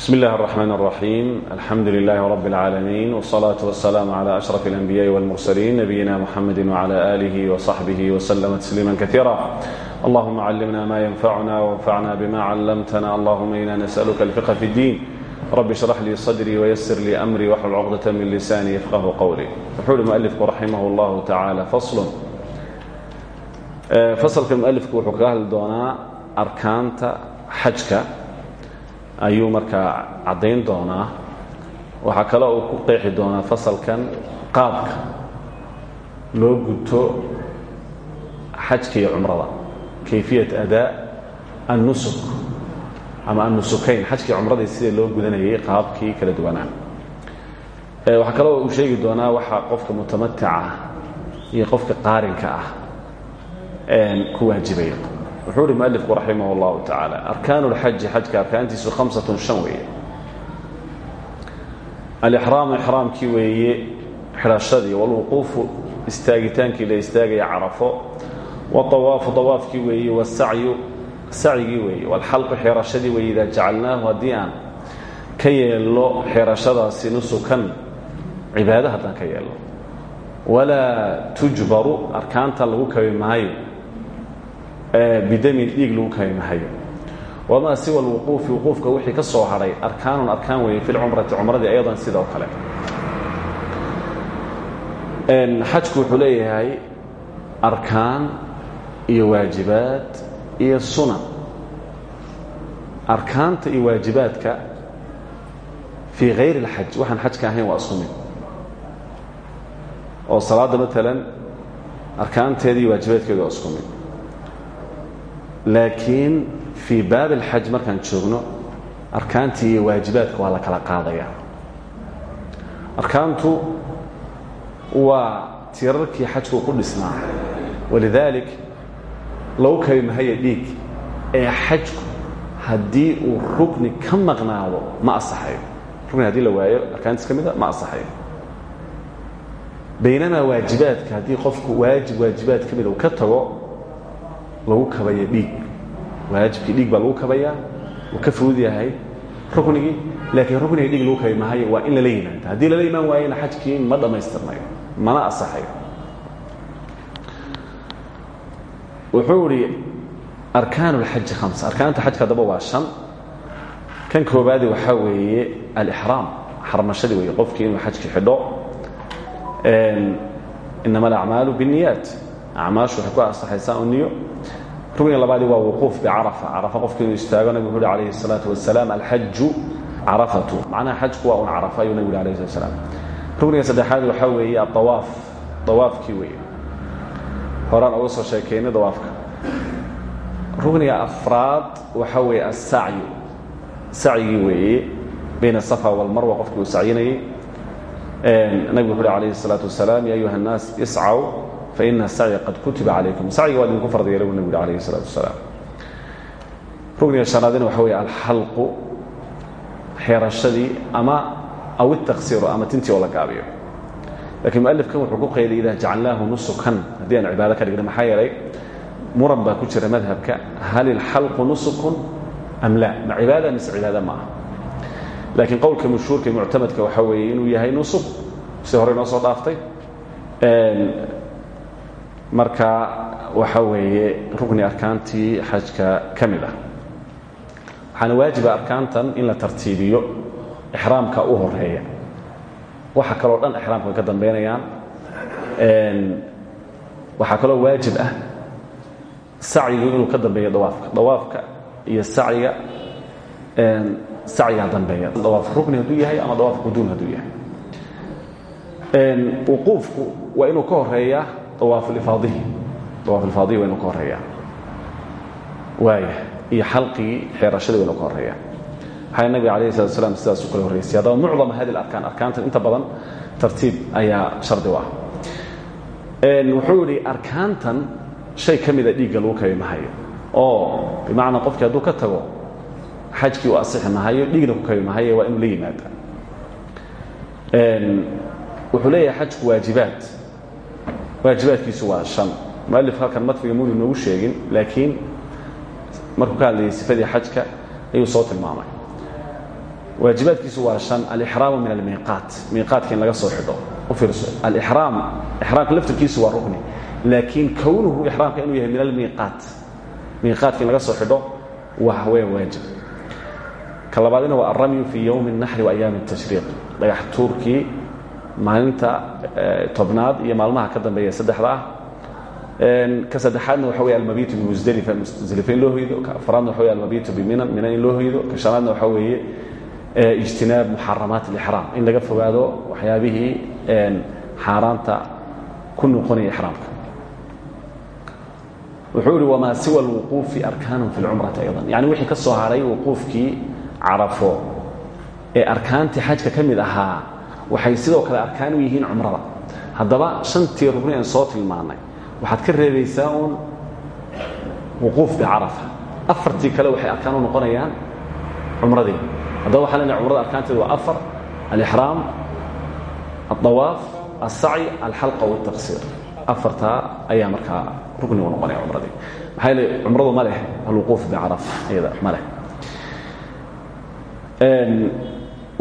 بسم الله الرحمن الرحيم الحمد لله رب العالمين والصلاة والسلام على أشرف الأنبياء والمرسلين نبينا محمد وعلى آله وصحبه وسلم تسليما كثيرا اللهم علمنا ما ينفعنا وانفعنا بما علمتنا اللهم إنا نسألك الفقه في الدين رب اشرح لي صدري ويسر لي أمري واحلل عقدة من لساني يفقه قولي يقول المؤلف رحمه الله تعالى فصل فصل المؤلف wuxuu kaga hadli doonaa arkaanta xajka ayuu markaa caddayn doonaa. Waxaa kale uu ku qeexi doonaa fasalkan qaabka loo guto xajka iyo cumrada. Kayfiyat adaa annusuk ama annusukayn. Xajkii cumradii sida loo gudanayay qaabkii kala duwanaa waxaa kaloo uu sheegi doonaa waxaa qofka mutamatica iyo qofka qaarinka ah ku waajibaya wuxuu uhi mualifku raximah اllahu tacaala arkaan اlxaji xajka arkaantiisu hamsatun shan weeye. Alixraamu ixraamkii weeye xidhashadii walwuquufu istaagitaankii la istaagaya carafo waawaafu awaafkii weeye wasacyu sacyigii weeye walxalqu xeerashadii weeye idaa jacalnaahu haddii aan ka yeelno xeerashadaasi nusukan cibaado haddaan ka yeelno. Walaa tujbaru arkaanta lagu kabi maayo bidamin dhiig lagu kabi mahayo wamaa siwa alwuquufi wuquufka wixii ka soo hadhay arkaanun arkaan weeye fi lcumrati cumradii ayadan sidoo kale. Xajku wuxuu leeyahay arkaan iyo waajibaad iyo sunan. Arkaanta iyo waajibaadka fii hayr اlxaj waxaan xajka ahayn waa isku oo salaadda maalan arkaanteeda iyo waajibaadkeedu waa isku mid laakiin fii baab اlxaj markaan joogno arkaantii iyo waajibaadka waa la kala qaadaya. Arkaantu waa tirarkii xajku ku dhisnaa. Walidaalik lagu kabi mahaya dhiig ee xajku haddii uu rukni ka ma asaxayo rukni haddii la waayo arkaantiis ka ma asaxayo baynamaa waajibaadka haddii qofku waajib waajibaad ka uu ka tago lagu kabaya dhiig waajibkii dhiig baa lagu kabayaa uu ka fudud yahay. Ruknigii laakiin rukniga dhiig lagu kabi mahayo waa in lala yimaado haddii lala imaan waayena xajkii ma dhammaystirnayo mana asaxayo. Wuxuu idhi arkaan اlxaji hamsa arkaanta xajka haddaba waa shan. Kan koobaadi waxaa weeye alixraam xarmashadii weeye qofkii inuu xajki xidho. Inama alacmaalu biاniyaat acmaashu waxay ku asaxaysaa oo niyo rugni labaadi waa wuquuf bicarafa carafa. Qofkiinu istaago nabigu uhi calayhi salaatu wasalaam alxaju carafatu. Macnaha xajku waa un carafa ayuu nabigu alayh salat slam rugniga saddexaad waxaa weeye aawaaf dawaafkii weeye. Horaan uga soo sheekeynay dawaafka. Rugniga afraad waxaa weeye asacyu sacyigii weeye bayna asafa walmarwa qofkii uu sacyinayay. Nabigu wuxu uhi calayhi salaatu wasalaam ya ayuha nnaas iscaw faina sacya qad kutiba calaykum sacyiga waa idinku farad yeela bu nabig alayh الsalaatu wasalaam rugniga shanaadina waxa weeye alxalqu xeerashadii ama aw itaqsiru ama tintii oo la gaabiyo. Lakiin mualifkan wuxuu ku qayday idaa jacalnaahu nusukan haddii aan cibaado ka dhigna maxaa yeelay muran baa ku jira madhabka hal ilxalqu nusukun am la ma cibaada mise cibaada ma aha? Laakiin qowlka mashhuurka ee muctamadka waxaa weeye inuu yahay nusuk si hore noo soo dhaaftay marka waxa weeye rukni arkaantii xajka ka mid ah. Waxaana waajiba arkaantan in la tartiibiyo ixraamka u horreeya waxa kaloo dhan ixraamka ka dambaynayaan waxaa kaloo waajib ah sacyigu inuu ka dambeeyo dawaafka. Dawaafka iyo sacyiga sacyigaa dambeeya dawaaf rukni hadduu yahay ama dawaaf quduum hadduu yahay. Wuquufku waa inuu ka horeeyaa awaafulifaadihi dawaafulifaadihi waa inuu ka horeeyaa waaya iyo xalqigii xeerashadii waa inuu ka horeeyaa waxaa nabiga alayh salatu slam sidaasuu kala horreysay haddaba mucdama hadi arkaan arkaantan inta badan tartiib ayaa shardi u ah wuxuu idhi arkaantan shay ka mida dhiigga lagu kabi mahayo oo bimacnaa qofkii hadduu ka tago xajkii uu asixi mahayo dhiigna ku kabi mahaye waa inuu la yimaada wuxuu leeyahay xajku waajibaad waajibaadkiisu waa shan. Mualif halkan matniga mudi noogu sheegin laakiin markuu ka hadlayay sifadii xajka ayuu soo tilmaamay. Waajibaadkiisu waa shan alixraamu min almiiqaat. Miiqaatka in laga soo xidho. U fiirso alixraam ixraamka laftirkiisu waa rukni laakiin kownuhu ixraamka inuu yahay min almiiqaat. Miiqaatka in laga soo xidho waa weyn waajib. Ka labaadina waa alramyu fii yowmi اnaxri waayaami اtashriiq dhagax tuurkii maalinta tobnaad iyo maalmaha ka dambeeya saddexda ah ka saddexaadna waxa wey almabitu bimusdelifa musdelifa in loo hoydo ka afraadna waxa wey almabitu biminan minan in loo hoydo ka shanaadna waxa weeye ijtinaab muxaramaat alixraam in laga fogaado waxyaabihii xaaraanta ku noqonaya ixraamka wuxuu ihi wamaa siwa alwuquufi arkaanun fi lcumrati aydan. Yani wixii ka soo haray wuquufkii carafo ee arkaantii xajka ka mid ahaa waxay sidoo kale arkaan u yihiin cumrada. Haddaba shantii rugni aan soo tilmaannay waxaad ka reebaysaa uun wuquuf bicarafa afartii kale waxay arkaan u noqonayaan cumradii. Haddaba waxaa leenahay cumrada arkaanteedu waa afar alixraam aldawaaf alsacyi alxalqa waltaqsiir afartaa ayaa markaa rugni u noqonaya cumradii. Maxaa yeele cumradu ma leh alwuquuf bicarafa iyada ma leh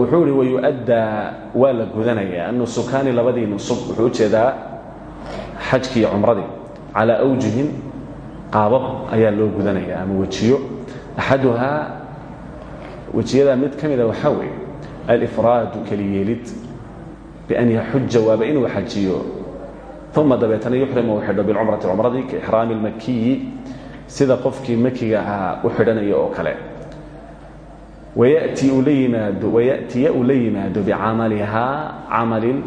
wuxuu ihi wayu'addaa waa la gudanayaa. Annusukaani labadii nusub wuxuu u jeedaa xajkii cumradii. Calaa awjihin qaabab ayaa loo gudanayaa ama wejiyo. Axaduhaa wejiyadaa mid ka mida waxaa weeye alifraadu keliyeelid bian yaxuja waaba inuu xajiyo. Uma dabeetana yuxrima uu xidho bilcumrati cumradii kaixraami اlmakiyi sida qofkii makiga ahaa u xidhanaya oo kale wayatiya uu la yimaado bicamalihaa camalin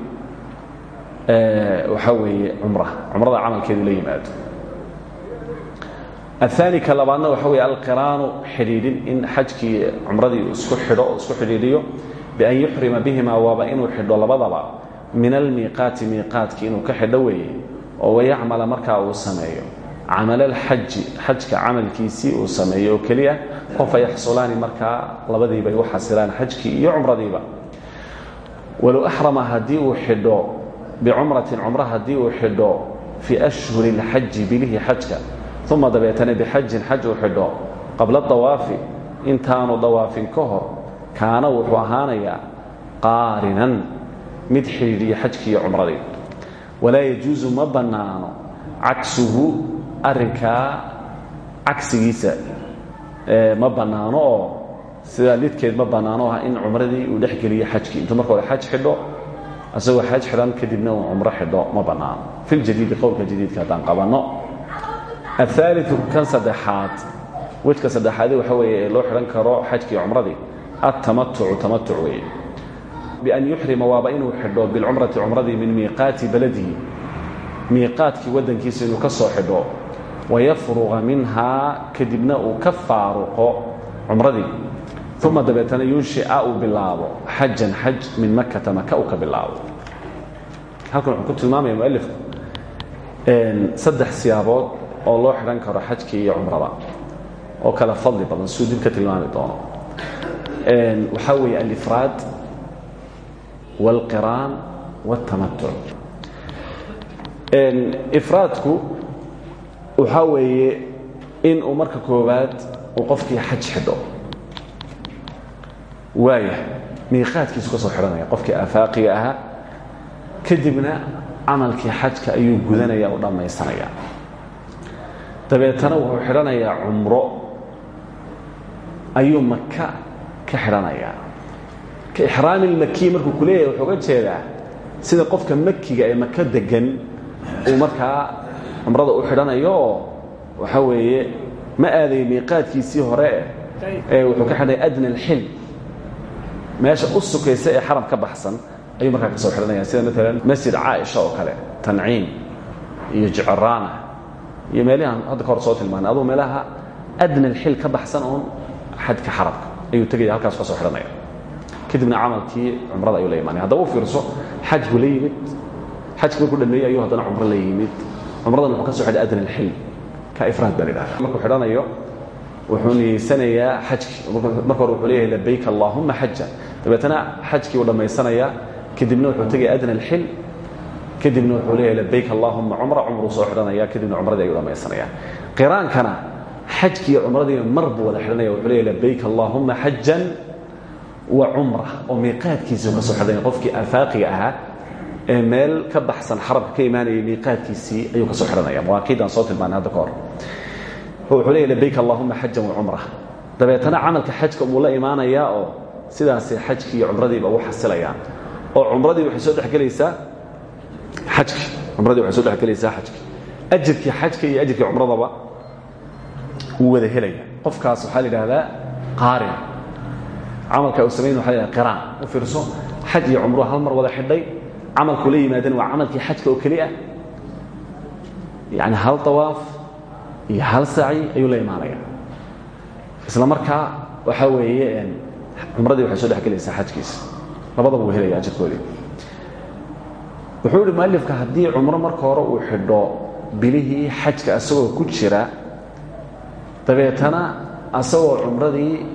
waxaa weeye cumra cumrada camalkeedu la yimaado aلثaani ka labaadna waxa weeye alqiraanu xidhiidhin in xajkii cumradii isku xidho oo isku xidhiidhiyo bian yuxrima bihima waaba inuu xidho labadaba min almiiqaati miiqaadki inuu ka xidho weeye oo wayacmala markaa uu sameeyo camalalxaji xajka camalkiisii uu sameeyo oo keliya oo fa yaxsulaani markaa labadiiba ay u xasilaan xajkii iyo cumradiiba. Walow axrama haddii uu xidho bicumratin cumro haddii uu xidho fii ashhuri اlxaji bilihii xajka uma dabeetana bixajin xaj uu xidho qabla dawaafi intaanu dawaafin ka hor kaana wuxuu ahaanayaa qaarinan mid xidhiidhiya xajkii iyo cumradii. Walaa yajuusu ma bannaano cagsuhu arrinkaa cagsigiisa ma banaano oo sidaa lidkeed ma banaano ah in cumradii uu dhex geliyo xajkii. Intuu marka hore xaj xidho asagoo xaj xidhan kadibna uu cumro xidho ma bannaano fi ljadiidi qowlka jadiidka haddaan qabanno aaliu kan saddexaad. Wejka saddexaadii waxa weeye ee loo xidhan karo xajkii cumradii. Altamatucu tamatuc weeye. Bian yuxrima waaba inuu xidho bilcumrati cumradii min miiqaati baladihi. Miiqaadkii waddankiisa inuu ka soo xidho wayafruqa minhaa kadibna uu ka faaruqo cumradii uma dabeetana yunshica uu bilaabo xajan xaj min makata maka uu ka bilaabo halkan wuxuu ku tilmaamaya mualifku saddex siyaabood oo loo xidhan karo xajkii iyo cumrada oo kale fadli badan siduu dib ka tilmaami doono waxaa weeye alifraad wاlqiraan wاtamatuc ifraadku waxaa weeye in uu marka koowaad uu qofkii xaj xidho waaya miiqaadkiisu ka soo xidhanaya qofkii aafaaqiga ahaa kadibna camalkii xajka ayuu gudanaya u dhammaysanaya dabeetana wuxuu xidhanayaa cumro. Ayuu maka ka xidhanayaa. Ka ixraami lmakiyi markuu ku wuxuu ga jeedaa sida qofka makiga ee maka degan uu markaa cumrada u xidhanayo oo waxaa weeye ma aadayo miiqaadkiisii hore ee wuxuu ka xidhanaya adna alxil meesha u sukaysa ee xaram ka baxsan ayuu markaa ka soo xidhanaya sida maalan masjid caaisha oo kale tanciim iyo jicraana iyo meelihaan hadda ka hor soo tilmaanay. Aduu meelaha adna alxil ka baxsan uun xadka xarabka ayuu tegaya halkaas ka soo xidhanaya kadibna camalkii cumrada ayuu la imaanaya. Haddaba u fiirso xaj buu la yimid xajki markuu dhameeyey ayuu haddana cumro la yimid cumradan wuxuu ka xidhay adna alxil ka ifraad baa la yidhahda markuu xidhanayo wuxuu niyeysanayaa xajkii marka hore wuxuu leeyahay labayk allaahuma xaja dabeetana xajkii uu dhammaysanayaa kadibna wuxuu tegaya adna alxil kadibna wuxuu leeyahay labayk allaahuma cumra. Cumruu soo xidhanaya kadibna cumradii ayuu dhammaysanaya qiraankana xajkiiyo cumradiina mar buu wada xidhanaya. Wuxuu leeyahay labayk allaahuma xajan wa cumra. Oo miiqaadkiisii ka soo xidhanya qofkii afaaqiga ahaa meel ka baxsan xarabka ka imaanayay miiqaadkiisii ayuu ka soo xidhanaya mawaaqiidaan soo tilmaanay hadda ka hor. Wuxuu leeya labayk allahuma xajan wa cumra. Dabeetana camalka xajka umuu la imaanayaa oo sidaasay xajkii iyo cumradiiba ugu xasilayaan. Oo cumradii waxay soo dhexgelaysaa xajki. Cumradii waxay soo dhexgelaysaa xajki. Ajirkii xajka iyo ajirkii cumradaba wuu wada helaya. Qofkaas waxaa la yidhaahdaa qaarin camalka uu samayn waxa la yidhahda qiraan. U fiirso xaj iyo cumro hal mar wada xidhay camalkuu la yimaadeen waa camalkii xajka oo keli ah yacni hal dawaaf iyo hal saaci ayuu la imaanaya isla markaa waxaa weeye cumradii waxay soo dhexgelaysaa xajkiisa. Labadaba wuu helaya ajirkoodii wuxuu yihi mualifka haddii cumro marka hore uu xidho bilihii xajka asagoo ku jira dabeetana asagoo cumradii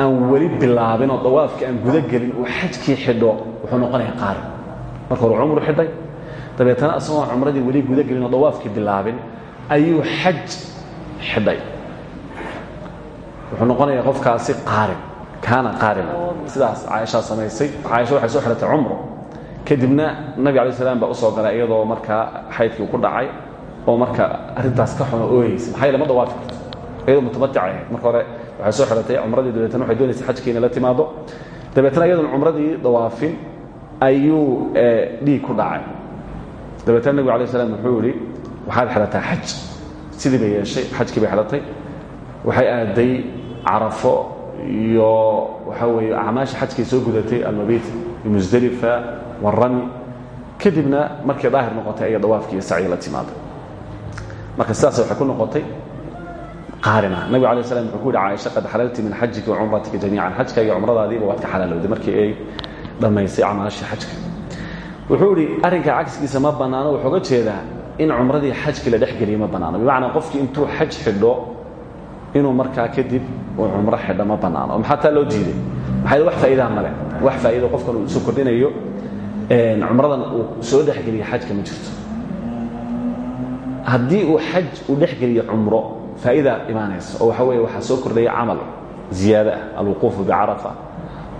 aan weli bilaabin oo dawaafkii aan guda gelin uu xajkii xidho wuxuu noqonayaa qaari marka hore cumru xidhay. Dabeetana asagoo cumradii weli guda gelin oo dawaafkii bilaabin ayuu xaj xidhay. Wuxuu noqonayaa qofkaasi qaarin kaana qaarina sidaas caaishaa samaysay. Caaisha waxay soo xidhatay cumro kadibna nabi alay slam baa u soo galay iyadoo markaa xaydkii ku dhacay oo marka arrintaas ka xuno ooyeysa maxaa yeele ma dawaafi karto? Iyadoo mutamatic ahayd marka hore waxay soo xidhatay cumradii dabeetana waxay doonaysa xajkii inay la timaado. Dabeetana iyadoon cumradii dawaafin ayuu dhiig ku dhacay. Dabeetana nebigu alay slam wuxuu yihi waxaad xidhataa xaj. Sidii bay yeeshay xajkii bay xidhatay waxay aaday carafo iyo waxaa weeye acmaasha xajkay soo gudatay almabiit musdelifa warami kadibna markay daahir noqotay aya dawaafki iyo sacyi la timaaday marka sidaas waxay ku noqotay qaarina. Nabig alay slam wuxuu ku yihi caaisha qad xalalti min xajika wa cumratika jamiican. Xajka iyo cumradaadiiba waad ka xalaalowday markii ay dhammaysay acmaashii xajka wuxuu idhi arrinka cagsigiisa ma bannaano. Wuxuu ga jeedaa in cumradii xajkii la dhexgeliya ma bannaano. Bimacnaa qofkii intuu xaj xidho inuu markaa kadib uu cumro xidho ma bannaano. Oo maxaa taa loo diiday maxaa wax faa'iidaa male wax faa'iido qofkan uu isu kordhinayo cumradan uu soo dhexgeliya xajka ma jirto. Haddii uu xaj uu dhexgeliyo cumro faa'iida imaanaysa. Oo waxa weeye waxaa soo kordhaya camal ziyaada ah. Alwuquufu bicarafa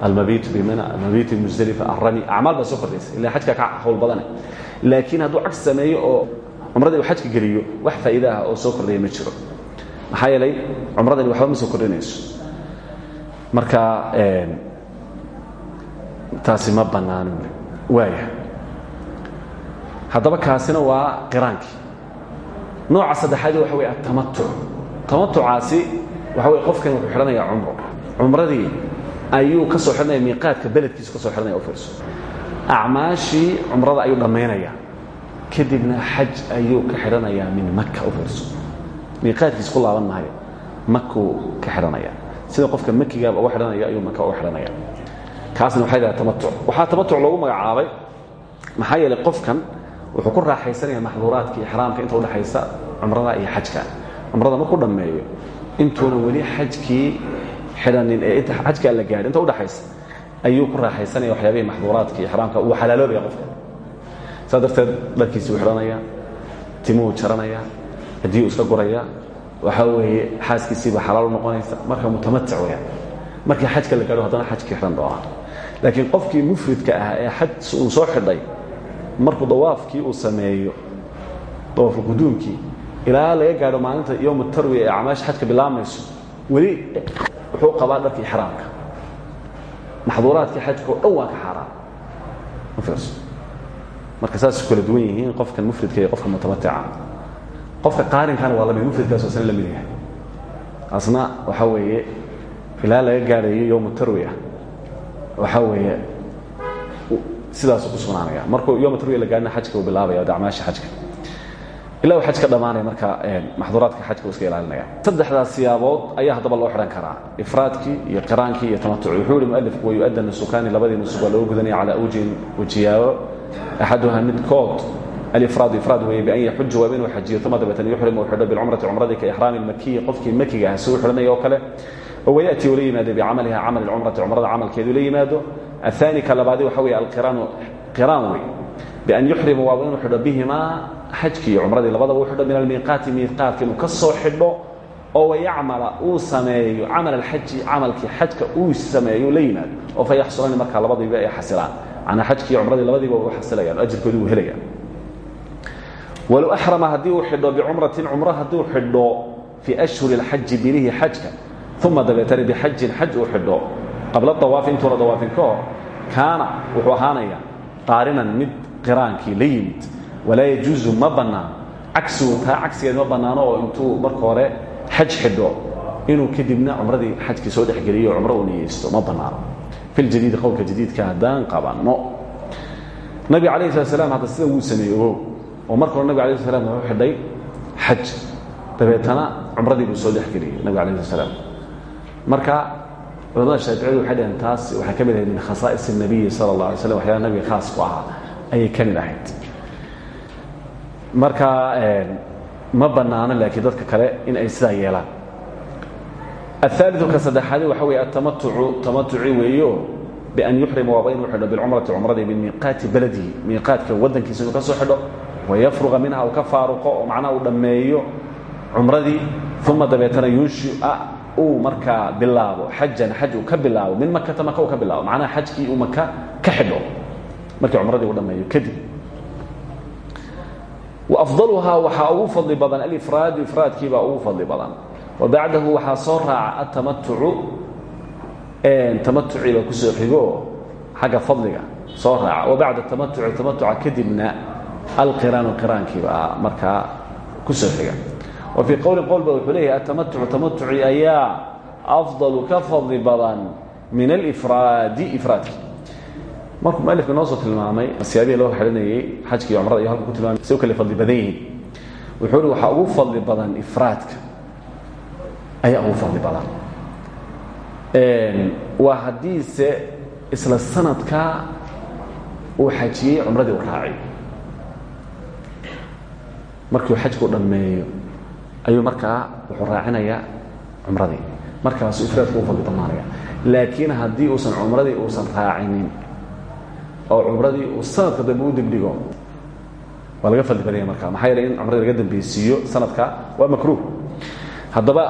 almabiitu bimina almabiitu bimusdelifa alrami. Acmaal baa soo kordhaysa. Ila xajka ka hawl badane laakiin hadduu cagsi sameeyo oo cumradii uu xajka geliyo wax faa'iida ah oo soo kordhaya ma jiro. Maxaa yeelay cumradani waxba ma soo kordhinayso. Marka taasi ma bannaano waaya. Haddaba kaasina waa qiraankii nooca saddexaadii waxa wey atamatuc tamatucaasi waxa wey qofkan wuxuu xidhanayaa cumro. Cumradii ayuu ka soo xidhanaya miiqaadka beledkiisu ka soo xidhanaya u fiirso acmaashii cumrada ayuu dhammaynaya. Kadibna xaj ayuu ka xidhanayaa min maka u fiirso miiqaadkiis ku laaban maayo makuu ka xidhanaya. Sida qofka makigaaba uga xidhanaya ayuu maka uga xidhanaya. Kaasna waxay dhaha tamatuc waxaa tamatuc loogu magacaabay maxaa yeelay qofkan wuxuu ku raaxaysanaya maxduuraadka ixraamka inta udhexaysa cumrada iyo xajka. Cumrada markuu dhammeeyo intuuna weli xajkii xidhanin ee inta xajkaa la gaadhi inta udhexaysa ayuu ku raaxaysanaya waxyaabihii maxduuraadka ixraamka. Uu xalaaloobaya qofka. Saas darteed dharkiisii uu xidhanaya timuhu jaranaya haddii uu iska guraya waxaa weeye xaaskiisiiba xalaal noqonaysa. Marka mutamatic weyaan markii xajka la gaadho haddana xajkii xidhan doonaa laakiin qofkii mufridka ah ee xaj uu soo xidhay markuu dawaafkii uu sameeyo dawaafu quduumkii ilaa laga gaadho maalinta yowma tarwiya ee acmaasha xajka bilaabmayso weli wuxuu qabaa dharkii ixraamka. Maxduuraadkii xajka oo dhan waa ka xaaraan ma fiirso marka saasay kala duwan yihiin qofkan mufridka iyo qofka mutamatica qofka qaarinkana waa la mid mufridkaas waa sana la mid yahay. Asna waxaa weeye ilaa laga gaadhayo yowma tarwiya waxaa weeye sidaasu ku sugnaanaya. Markuu yom tarwiya la gaarina xajka uu bilaabaya dacmaasha xajka. Ilaa uu xajka dhammaanaya marka maxduuraadka xajka uu iska ilaalinaya. Saddexdaas siyaabood ayaa haddaba loo xidhan karaa. Ifraadkii iyo qiraankii iyo tamatuci wuxuu yihi mualifku wayuadda nusukaani labadii nusuqoo loogu gudanaya calaa awjin wajiyaabo. Axaduha midkood alifraad ifraad weeye bian yaxuja waa inuu xajiyato madabatan yuxrim uu xidho bilcumrati cumradii ka ixraami lmakiyi qofkii makiga ah si uu xidhanaya oo kale. Oo wayaati uu la yimaado bicamaliha camal ilcumrati cumrada camalkeedu la yimaado aani ka labaadi waxa wey alqiraan wey bian yuxrima waaba inuu xidho bihimaa xajkii iyo cumradii labadaba u xidho min almiiqaati miiqaatka inuu ka soo xidho oo wayacmala uu sameeyo camal alxaji camalkii xajka uu sameeyo la yimaado oo fa yaxsulani markaa labadiiba ay xasilaan manaa xajkii iyo cumradii labadiiba u xasilayaan oo ajirkoodii uu helayaan walow axrama haddii uu xidho bicumratin cumro hadduu xidho fii ashhuri alxaji bilihii xajka uma dabeetana bixajin xaj uu xidho qabla dawaafi intuuna dawaafin ka hor kaana wuxuu ahaanaya qaarinan mid qiraankii la yimid. Walaa yajuusu ma bannaan. Cagsigu taa cagsigeed ma bannaano oo intuu marka hore xaj xidho inuu kadibna cumradii xajkii soo dhexgeliyo cumro uu niyeysto ma bannaano. Fi ljadiidi qowlka jadiidka haddaan qabanno. Nabiga alayh slat slam hadda sida wuu sameeye ogow. Oo marka hore nabig alay sl slam wuxuu xidhay xaj. Dabeetana cumradii buu soo dhexgeliyey nabig alayh slat slam marka culamada shaaficiyadu waxay dhaheen taas waxay ka mid ahayd min khasaa'is الnabiyi sala اllah alay slam waxyaala nabiga khaas ku ahaa ayay ka mid ahayd marka ma bannaano laakiin dadka kale in ay sidaa yeelaan aلثaaliثu ka saddexaadi waxa weeye atamatucu tamatuci weeyo bian yuxrima waaba inuu xidho bilcumrati cumradii min miiqaati baladihi miiqaadka waddankiisa inuu ka soo xidho wayafruqa minha uu ka faaruqo oo macnaha uu dhammeeyo cumradii uma dabeetana yunshi'a uu markaa bilaabo xajan xaj uu ka bilaabo min makata maka uu ka bilaabo macnaha xajkii uu maka ka xidho. Markii cumradii uu dhammeeyo kadib. Waafdaluhaa waxaa ugu fadli badan alifraadu ifraadkiibaa ugu fadli badan. Wa bacdahu waxaa soo raaca atamatucu tamatuciibaa ku soo xigo xagga fadliga soo raaca. Wa bacda tamatuci tamatuca kadibna alqiraanu qiraankiibaa markaa ku soo xiga wa fii qowlin qowlba wuxuu leeyahay atamatucu tamatuci ayaa afضalu ka fadli badan min alifraadi ifraadki markuu mualifka noo soo tilmaamay asyaabihii loo xidhanayey xajka iyo cumrada iyo halku ku tilmaamay say u kale fadli badan yihiin. Wuxuu uhi waxaa ugu fadli badan ifraadka ayaa ugu fadli badan. Waa haddiise isla sanadkaa uu xajiyey cumradii u raacay. Markiiu xajku dhammeeyo ayuu markaa wuxuu raacinayaa cumradii. Markaasuu ifraadka ugu fadli badnaanaya laakiin haddii uusan cumradii uusan raacinin oo cumradii uu sanadka dambe u dibdhigo waa laga fadli badanya marka. Maxaa yeele in cumradii laga dambeysiiyo sanadka waa makruuh. Haddaba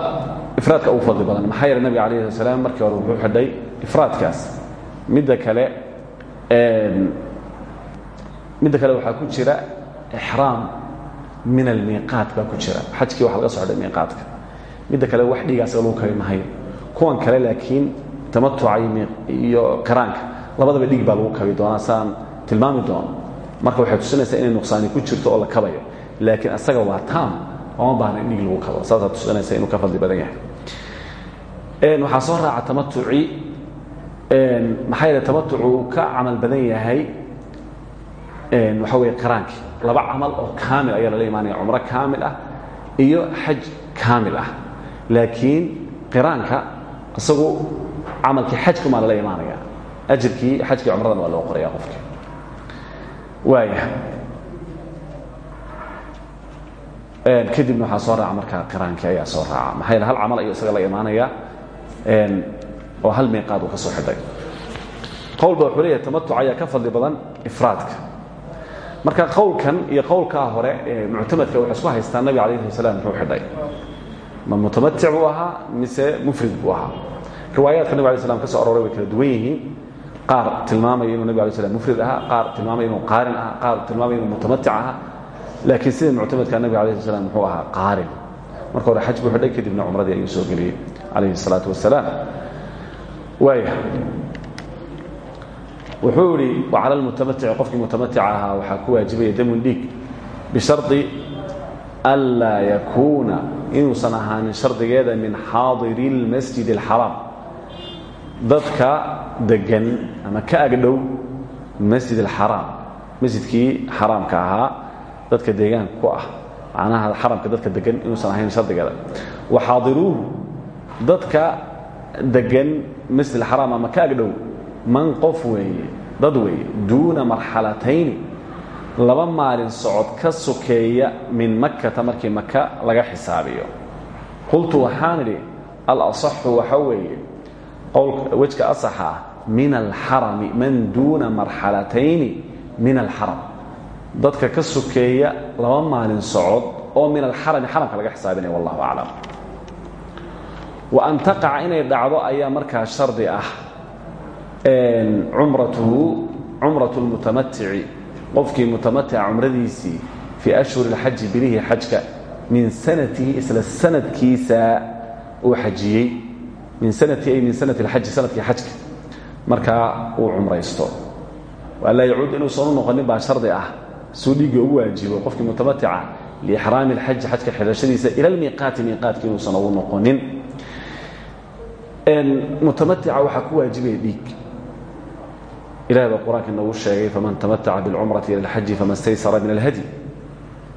ifraadka ugu fadli badan. Maxaa yeele nabiga alayh slat slam markii hore wuxuu xidhay ifraadkaas. Midda kale midda kale waxaa ku jira ixraam min almiiqaat baa ku jira. Xajkii waxa laga soo xidhay miiqaadka midda kale wax dhiigaasa lagu kari mahayo kuwan kale laakiin tamatuca iyo qiraanka labadaba dhig baa lagu kabi doonaa saan tilmaami doono marka waxay tusinaysaa inay nuqsaani ku jirto oo la kabayo. Laakiin asaga waa taam ooma baahna in dhig lagu kabo. Saasaa tusinaysa inuu ka fadli badan yahay. Waxaa soo raaca tamatuci maxaa yeele tamatucu ka camal badan yahay waxa weeye qiraankii laba camal oo kaamil ayaa lala imaanaya cumro kaamil ah iyo xaj kaamil ah. Laakiin qiraanka isagu camalkii xajkumaa lala imaanaya ajirkii xajkii cumradan waa loo qoraya qofki waaya kadibna waxaa soo raaca markaa qiraankii ayaa soo raaca. Maxaa yeele hal camal ayuu isaga la imaanaya? Oo hal miiqaad uu ka soo xidhay qowlba wuxuu leeyahay tamatuc ayaa ka fadli badan ifraadka marka qowlkan iyo qowlkaa hore muctamadka waxay isku haystaan nabiga alayh slat slam muxuu xidhay. Ma mutamatic buu ahaa mise mufrid buu ahaa? Riwaayaadka nabig alay slam ka so aroray way kala duwan yihiin. Qaar tilmaamaya inuu nabig alay slam mufrid ahaa qaar tilmaamaya inuu qaarin ahaa qaar tilmaamaya inuu mutamatic ahaa. Laakiin sida muctamadka nabiga alayh slam muxuu ahaa qaarin. Marka hore xaj buu xidhay kadibna cumradii ayuu soo geliyey calayhi الsalaatu wasalaam waaya wuxuu idhi wacala lmutamatici qofkii mutamatica ahaa waxaa ku waajibaya damun dhiig bishardi anlaa yakuuna inuusan ahaanin shardigeeda min xaadiri اlmasjid اlxaraam dadka degan ama ka agdhow masjid اlxaraam masjidkii xaraamka ahaa dadka deegaanka ku ah macnaha xaramka dadka degan inuusan ahayn shardigeeda waxaadiruuhu dadka degan masjid اlxaraam ama ka agdhow man qof weeye dad weeye duuna marxalatayni laba maalin socod ka sokeeya min makkata markii maka laga xisaabiyo. Qultu waxaan idhi alasaxu waxa weeye wejka asaxa ah min alxarami man duuna marxalatayni min alxaram dadka ka sokeeya laba maalin socod oo min alxarami xaramka laga xisaabinaya wallahu aclam wa an taqaca inay dhacdo ayaa markaa shardi ah cumratuhu cumratu lmutamatici qofkii mutamatica cumradiisii fii ashhuri اlxaji bilihii xajka min sanatihi isla sanadkiisa uu xajiyey min sanati ay min sanati اlxaji sanadkii xajka markaa uu cumraysto anlaa yacuud inuusan u noqonin baa shardi ah suu dhiigga ugu waajibo qofkii mutamatica liixraami اlxaji xajka xidhashadiisa ila lmiiqaati miiqaadki inuusan ugu noqonin mutamatica waxaa ku waajibaya dhiig ilahay baa qur'aanka nagu sheegay faman tamataca biاlcumrati ila اlxaji faman staysara min alhadi.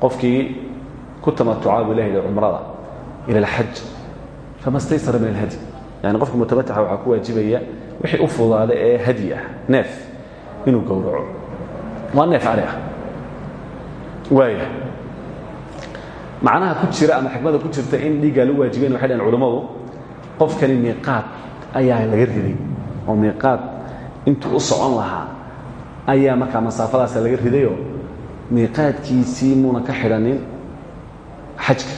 Qofkii ku tamatucaa buu ilahay cumrada ila alxaj. Faman staysara min alhadi. Yani qofkii mutamataca waxaa ku waajibaya wixii u fudaada ee hadi ah neef inuu gowraco. Waa neef ari ah. Waaya macnaha ku jira ama xikmada ku jirta in dhiiggaa lagu waajibayn waxay dhaheen culimmadu qofkani miiqaad ayaa laga riday oo miiqaad intuu u socon lahaa ayaa markaa masaafadaasa laga ridayoo miiqaadkiisii muuna ka xidhanin xajka.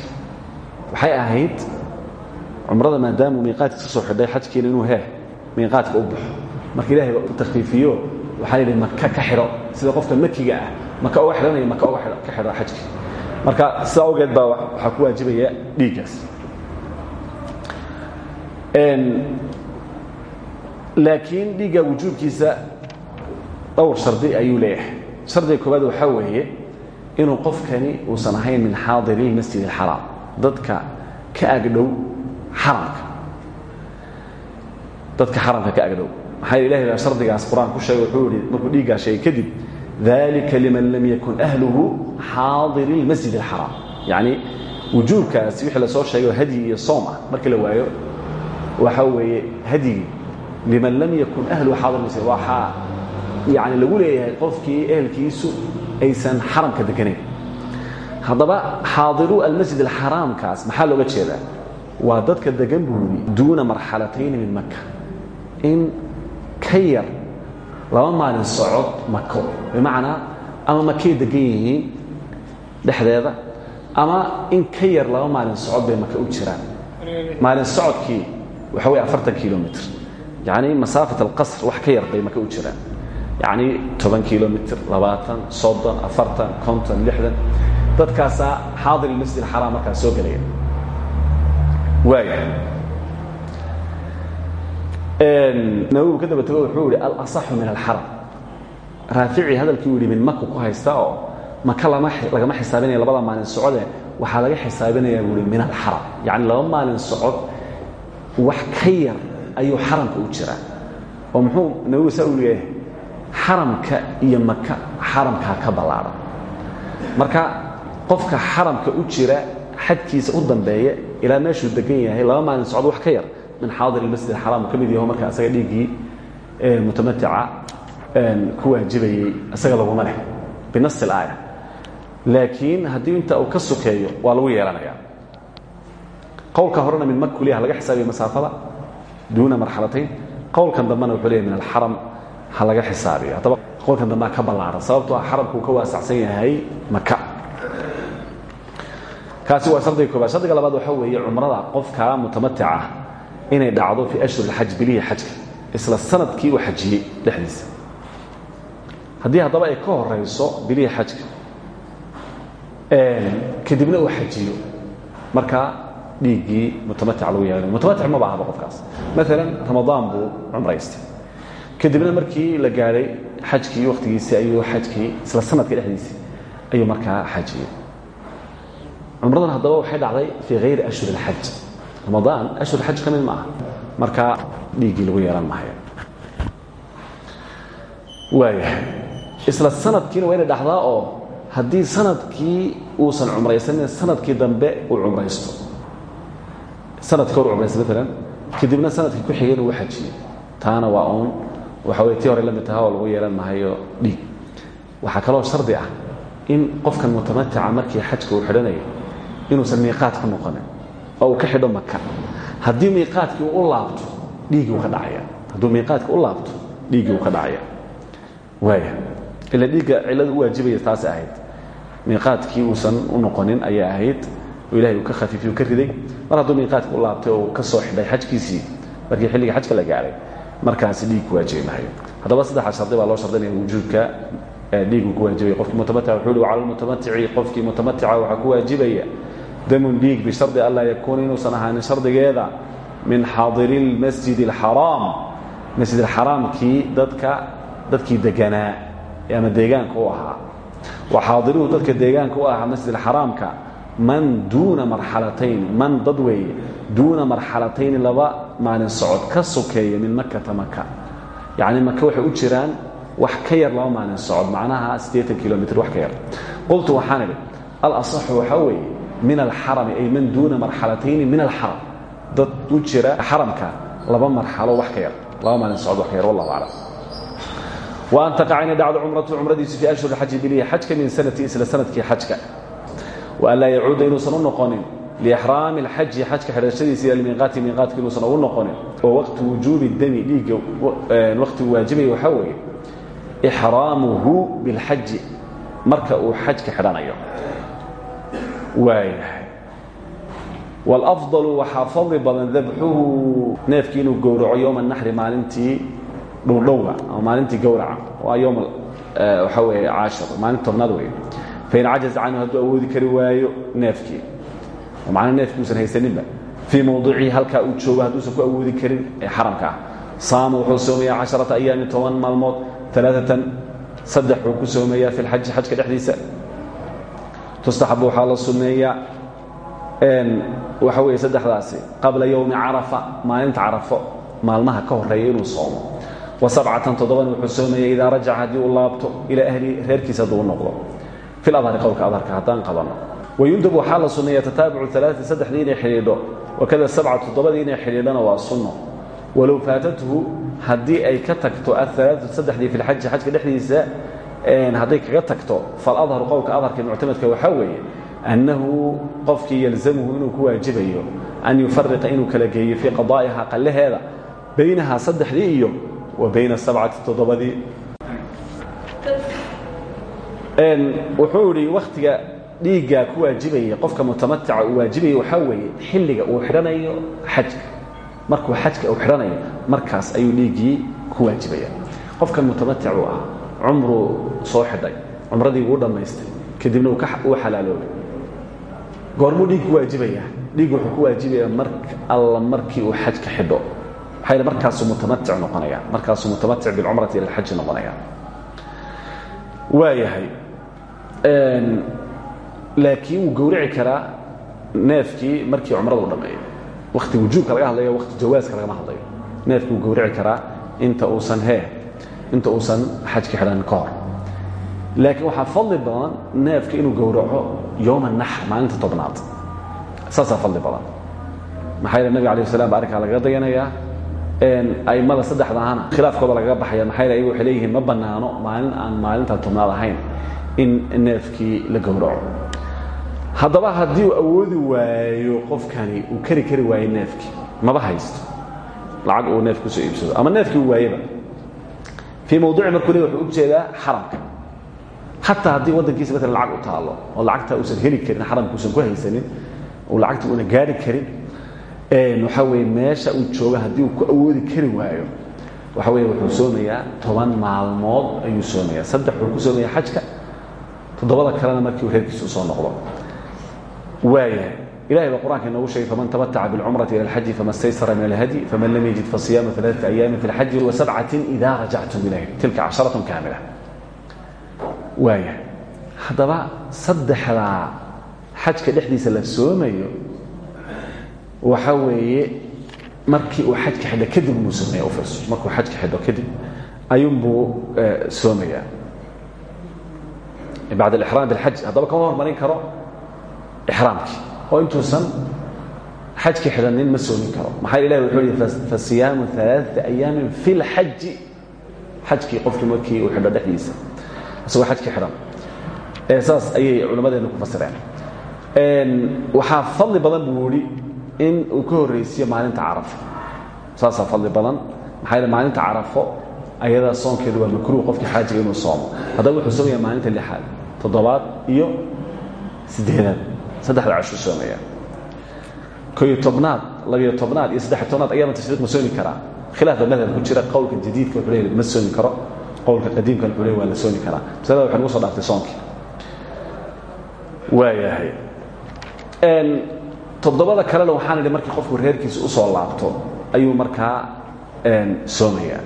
Waxay ahayd cumrada maadaamuu miiqaadkiis ka soo xidhay xajkiina inuu hee miiqaadka u baxo. Marka ilahay baa u takfiifiyo waxaa la yidhi maka ka xidho. Sida qofka makiga ah maka uga xidhanaya maka uga ka xidho xajki marka sidaa awgeed baa waxaa ku waajibaya dhiiggaas laakiin dhiigga wujuubkiisa dhowr shardi ayuu leeyahay shardiga koowaad waxaa weeye inuu qofkani uusan ahayn min xaadiri اlmasjid اlxaraam dadka ka agdhow xaramka dadka xaramka ka agdhow maxaa yeel ilahay baa shardigaas qur-aan ku sheegay wuxuu yihi markuu dhiiggaa sheegay kadib dalika liman lam yakun ahluhu xaadiri اlmasjid اlxaraam yacni wujuubkaasi wixii la soo sheegay oo hadyi iyo soom ah markii la waayo waxaa weeye hadyigii liman lam yakun ahluhu xaadir masjid waxaa yani lagu leeyahay qofkii ehelkiisu aysan xaramka deganayn haddaba xaadiruu almasjid alxaraamkaas maxaa looga jeedaa? Waa dadka degan buuri duuna marxalatayni min maka in ka yar laba maalin socod mako bimacnaa ama makay degan yihiin ama in ka yar laba maalin socod bay u jiraan. Maalin socodkii waxa wey afartan kilomitr yacni masaafat alqasr wax ka yar bay maka u jiraan yacni toban kilomitr labaatan soddon afartan konton lixdan dadkaasaa xaadir ilmasjid alxaraam markaa soo gelaya waaya nawowi ka daba tego wuxuu yihi alasaxu min alxaram raafici hadalkii u yihi min maka ku haysta oo maka lagama xisaabinaya labada maalin socode waxaa laga xisaabinayaa buu hi min alxaram yacni laba maalin socod wax ka yar ayuu xaramka u jiraa. Oo muxuu nawowi saa xaramka iyo maka xaramkaa ka ballaadhan marka qofka xaramka u jira xadkiisa u dambeeya ilaa meeshuu degan yahay laba maalin socod wax ka yar min xaadir ilmasjid alxaraam uu ka mid yaho marka asaga dhiiggii mutamatica ku waajibayey isaga laguma leh binasi ilaaya laakiin haddii inta uu ka sokeeyo waa lagu yeelanaya qowlka horena min mak kuliya ha laga xisaabiya masaafada duuna marxalatayn qowlkan dambena wuxuu leeyahy min alxaram ha laga xisaabiyo haddaba qowlkan dambea ka ballaaran sababtoo ah xaramkuu ka waasacsan yahay maka kaasi waa shardiga koobaad shardiga labaad waxaa weeye cumrada qofka mutamatica ah inay dhacdo fii ashhur alxaj bilihii xajka isla sannadkii uu xajiyey dhexdiisa haddii haddaba ay ka horayso bilihii xajka kadibna uu xajiyo markaa dhiiggii mutamatic lagu yeelanayo mutamatic maba ahaba qofkaas. Maalan ramadaan buu cumraystay kadibna markii la gaadhay xajkii wakhtigiisii ayuu xajkii isla sanadka dhexdiisii ayuu markaa xajiyey. Cumradan haddaba waxay dhacday fii hayri ashhur اlxaj ramadaan ashhur xaj ka mid ma aha markaa dhiiggii lagu yeelan maayo waayahay isla sanadkiina waa inay dhacdaa oo haddii sannadkii uusan cumraysanin sannadkii dambe uu cumraysto sannadkii hor cumraysta maalan kadibna sannadkii ku xigayna uu xajiyey. Taana waa uun waxa wey tii hore la mid oo lagu yeelan maayo dhiig. Waxaa kaloo shardi ah in qofkan mutamatica markii xajka uu xidhanayo inuusan miiqaad ku noqonin oo ka xidho maka haddii miiqaadkii u laabto dhiiggii ka dhacaya. Hadduu miiqaadkii u laabto dhiiggii ka dhacaya. Waaya ila dhiigga cillada u waajibaya taasay ahayd. Miiqaadkii uusan u noqonin ayay ahayd oo uu ka khafiifiy ka riday mar hadduu miiqaadka u laabtay oo ka soo xidhay xajkiisii markii xilliga xajka la gaaray markaasi dhiig ku waajibi mahayo haddaba saddexa shardi baa loo shardinaya wujuubka dhiigu ku waajibaya qofkii mutamatica wuxuu uhi cala lmutamatici qofkii mutamatica waxaa ku waajibaya damun dhiig bishardi anlaa yakuuna inuusan ahaanin shardigeeda min xaadiri lmasjid alxaraam masjid alxaraamkii dadka dadkii deganaa ama deegaanka u ahaa. Wa xaadiruhu dadka deegaanka u ahaa masjid alxaraamka man duuna marxalatayn man dad weeye duuna marxalatayni laba maalin socod ka sokeeya min makata maka yacni maka waxay u jiraan wax ka yar laba maalin socod macnaha siddeean kilomitr wax ka yar. Qultu waxaan idhi alasaxu waxaa weeye min alxarami ay man duuna marxalatayni min alxaram dad u jira xaramka laba marxalo wax ka yar laba maalin socod wax ka yar wallahu aclam. Wa an taqaca inay dhacdo cumratu cumradiisu fii ashhur xaji bilihi xajka min sanati isla sannadkii xajka wa an laa yacuuda inuusan u noqonin liixraami alxaji xajka xidhashadiisa ila lmiiqaati miiqaatka inuusan ugu noqonin oo waqti wujuubi dami dhiigga waqtigu waajibaya waxaa weeye ixraamuhu bilxaji marka uu xajka xidhanayo waayahay wاlafضalu waxaa fadli badan dabxuhu neefkii inuu gowraco yowma naxri maalintii dhowdhowga ama maalintii gowraca waa yowm waxaa weeye caashir maalinta tobnaad wey fain cajaz canhu hadduu awoodi kari waayo neefkii macnaa neefkii uusan haysaninba fii mowdicii halkaa uu joogo hadduusan ku awoodi karin ee xaramka ah saama wuxuu soomayaa casharata ayaami toban maalmood alaaatan saddex buu ku soomayaa fi lxaji xajka dhexdiisa tustaxabu waxaa la sunneeyaa waxa weeye saddexdaasi qabla yowmi carafa maalinta carafo maalmaha ka horreeya inuu soomo wa sabcatan toddoban wuxuu soomaya idaa rajaca haddii uu laabto ilaa ahli reerkiisa hadduu u noqdo fi ladhari qowlka adharka haddaan qabanno wayundab waxaa la sunneeya tataabucu alaai saddexdii inay xidhiidho wakada sabca toddobadii inay xidhiidhana waa sunno. Walow faatathu haddii ay ka tagto aalaau saddexdii fi lxaji xajka dhexdiisa hadday kaga tagto faladharu qowlka adharka muctamadka waxaa weeye annahu qofkii yalzamuhu inuu ku waajibayo an yufariqa inuu kala geeyo fii qadaa'iha qallaheeda baynahaa saddexdii iyo wa bayna sabcati toddobadii wuxuu idhi wakhtiga dhiiggaa ku waajibaya qofka mutamatica uu waajibaya waxaa weeye xilliga uu xidhanayo xajka markuu xajka uu xidhanayo markaas ayuu dhiiggii ku waajibaya. Qofkan mutamatic uu ah cumruu soo xidhay cumradii wuu dhammaystay kadibna uu xalaaloobay. Goormuu dhiig ku waajibaya dhiig wuxuu ku waajibaya mar alla markii uu xajka xidho maxaa markaasuu mutamatic noqonaya markaasuu mutamatic bilcumrati ila alxaji noqonaya waayahay laakiin wuu gowrici karaa neefkii markii cumrada u dhammeeyo wakti wujuubka laga hadlayo wakti jawaaska lagama hadlayo. Neefkii wuu gowrici karaa inta uusan hee inta uusan xajka xidhan ka hor. Laakiin waxaa fadli badan neefka inuu gowraco yowma naxr maalinta tobnaad. Saasaa fadli badan. Maxaa yeele nabig alay slam ba arrinkaa lagaga dayanayaa a'immada saddexdaana khilaafkooda lagaga baxaya maxaa ayagu waxay leeyihiin ma bannaano maalin aan maalintan tobnaad ahayn in neefkii la gowraco. Haddaba haddii uu awoodi waayo qofkani uu kari kari waayo neefkii maba haysto. Lacag uu neef ku soo iibsado. Ama neefkii uu waayeba fii mawduci markuu le wuxuu u jeedaa xaramka. Xataa haddii waddankiisa maalan lacag u taallo oo lacagta uusan heli karin xaramka uusan ku haysanin oo lacagta uuna gaari karin waxaa weeye meesha uu jooga haddii uu ku awoodi kari waayo waxa weeye wuxuu soomayaa toban maalmood ayuu soomayaa saddex wuxuu ku soomayaa xajka toddobada kalena markii uu reerkiisa usoo noqdo waayahay ilahay baa qur'anka inoogu sheegay faman tamataca biاlcumrati ila alxaji fama staysara min alhadyi faman lam yajid fasiyaamu ثalaaثata ayaami fi اlxaji wasabcatin ida rajactum ilayh tilka casharatun kaamila waaya haddaba saddexdaa xajka dhexdiisa la soomayo waxa weeye markii uu xajka xidho kadib buu sameeya ufiirso markuu xajka xidho kadib ayuunbuu eh, soomayaa. Bacd alixraam bilxaj haddaba kama hormarin karo ixraamkii oo intuusan xajka xidhanin ma soomin karo. Maxaa ilahi wuxuu yihi fa siyaamu alaaaa ayaamin fi lxaji xajkii markii uu xidho dhexdiisa. Isagoo xajka xidhan. Eh, saas ayay culimmadeennu ku fasireen. Waxaa fadli badan buu in uu ka horraysiyo maalinta carafo saasaa fadli badan. Maxaa yeele maalinta carafo ayadaa soonkeedu waa makruuh qofkii xaajiga inuu soomo. Haddaba wuxuu soomaya maalinta lixaad toddobaad iyo siddeedaad. Saddexda cashu soomaya koyo tobnaad labiyo tobnaad iyo saddex tobnaad ayaama tashriiq ma soomi karaa. Khilaaf ba madhab ku jira qowlka jadiidka wuxuu leeyahay ma soomi karo. Qowlka qadiimka wuxuu leeyahay waa la soomi karaa. Masalada waxay nagu soo dhaaftay soonkii waayahay toddobada kalena waxaan idhi markii qofku reerkiisa u soo laabto ayuu markaa soomayaa.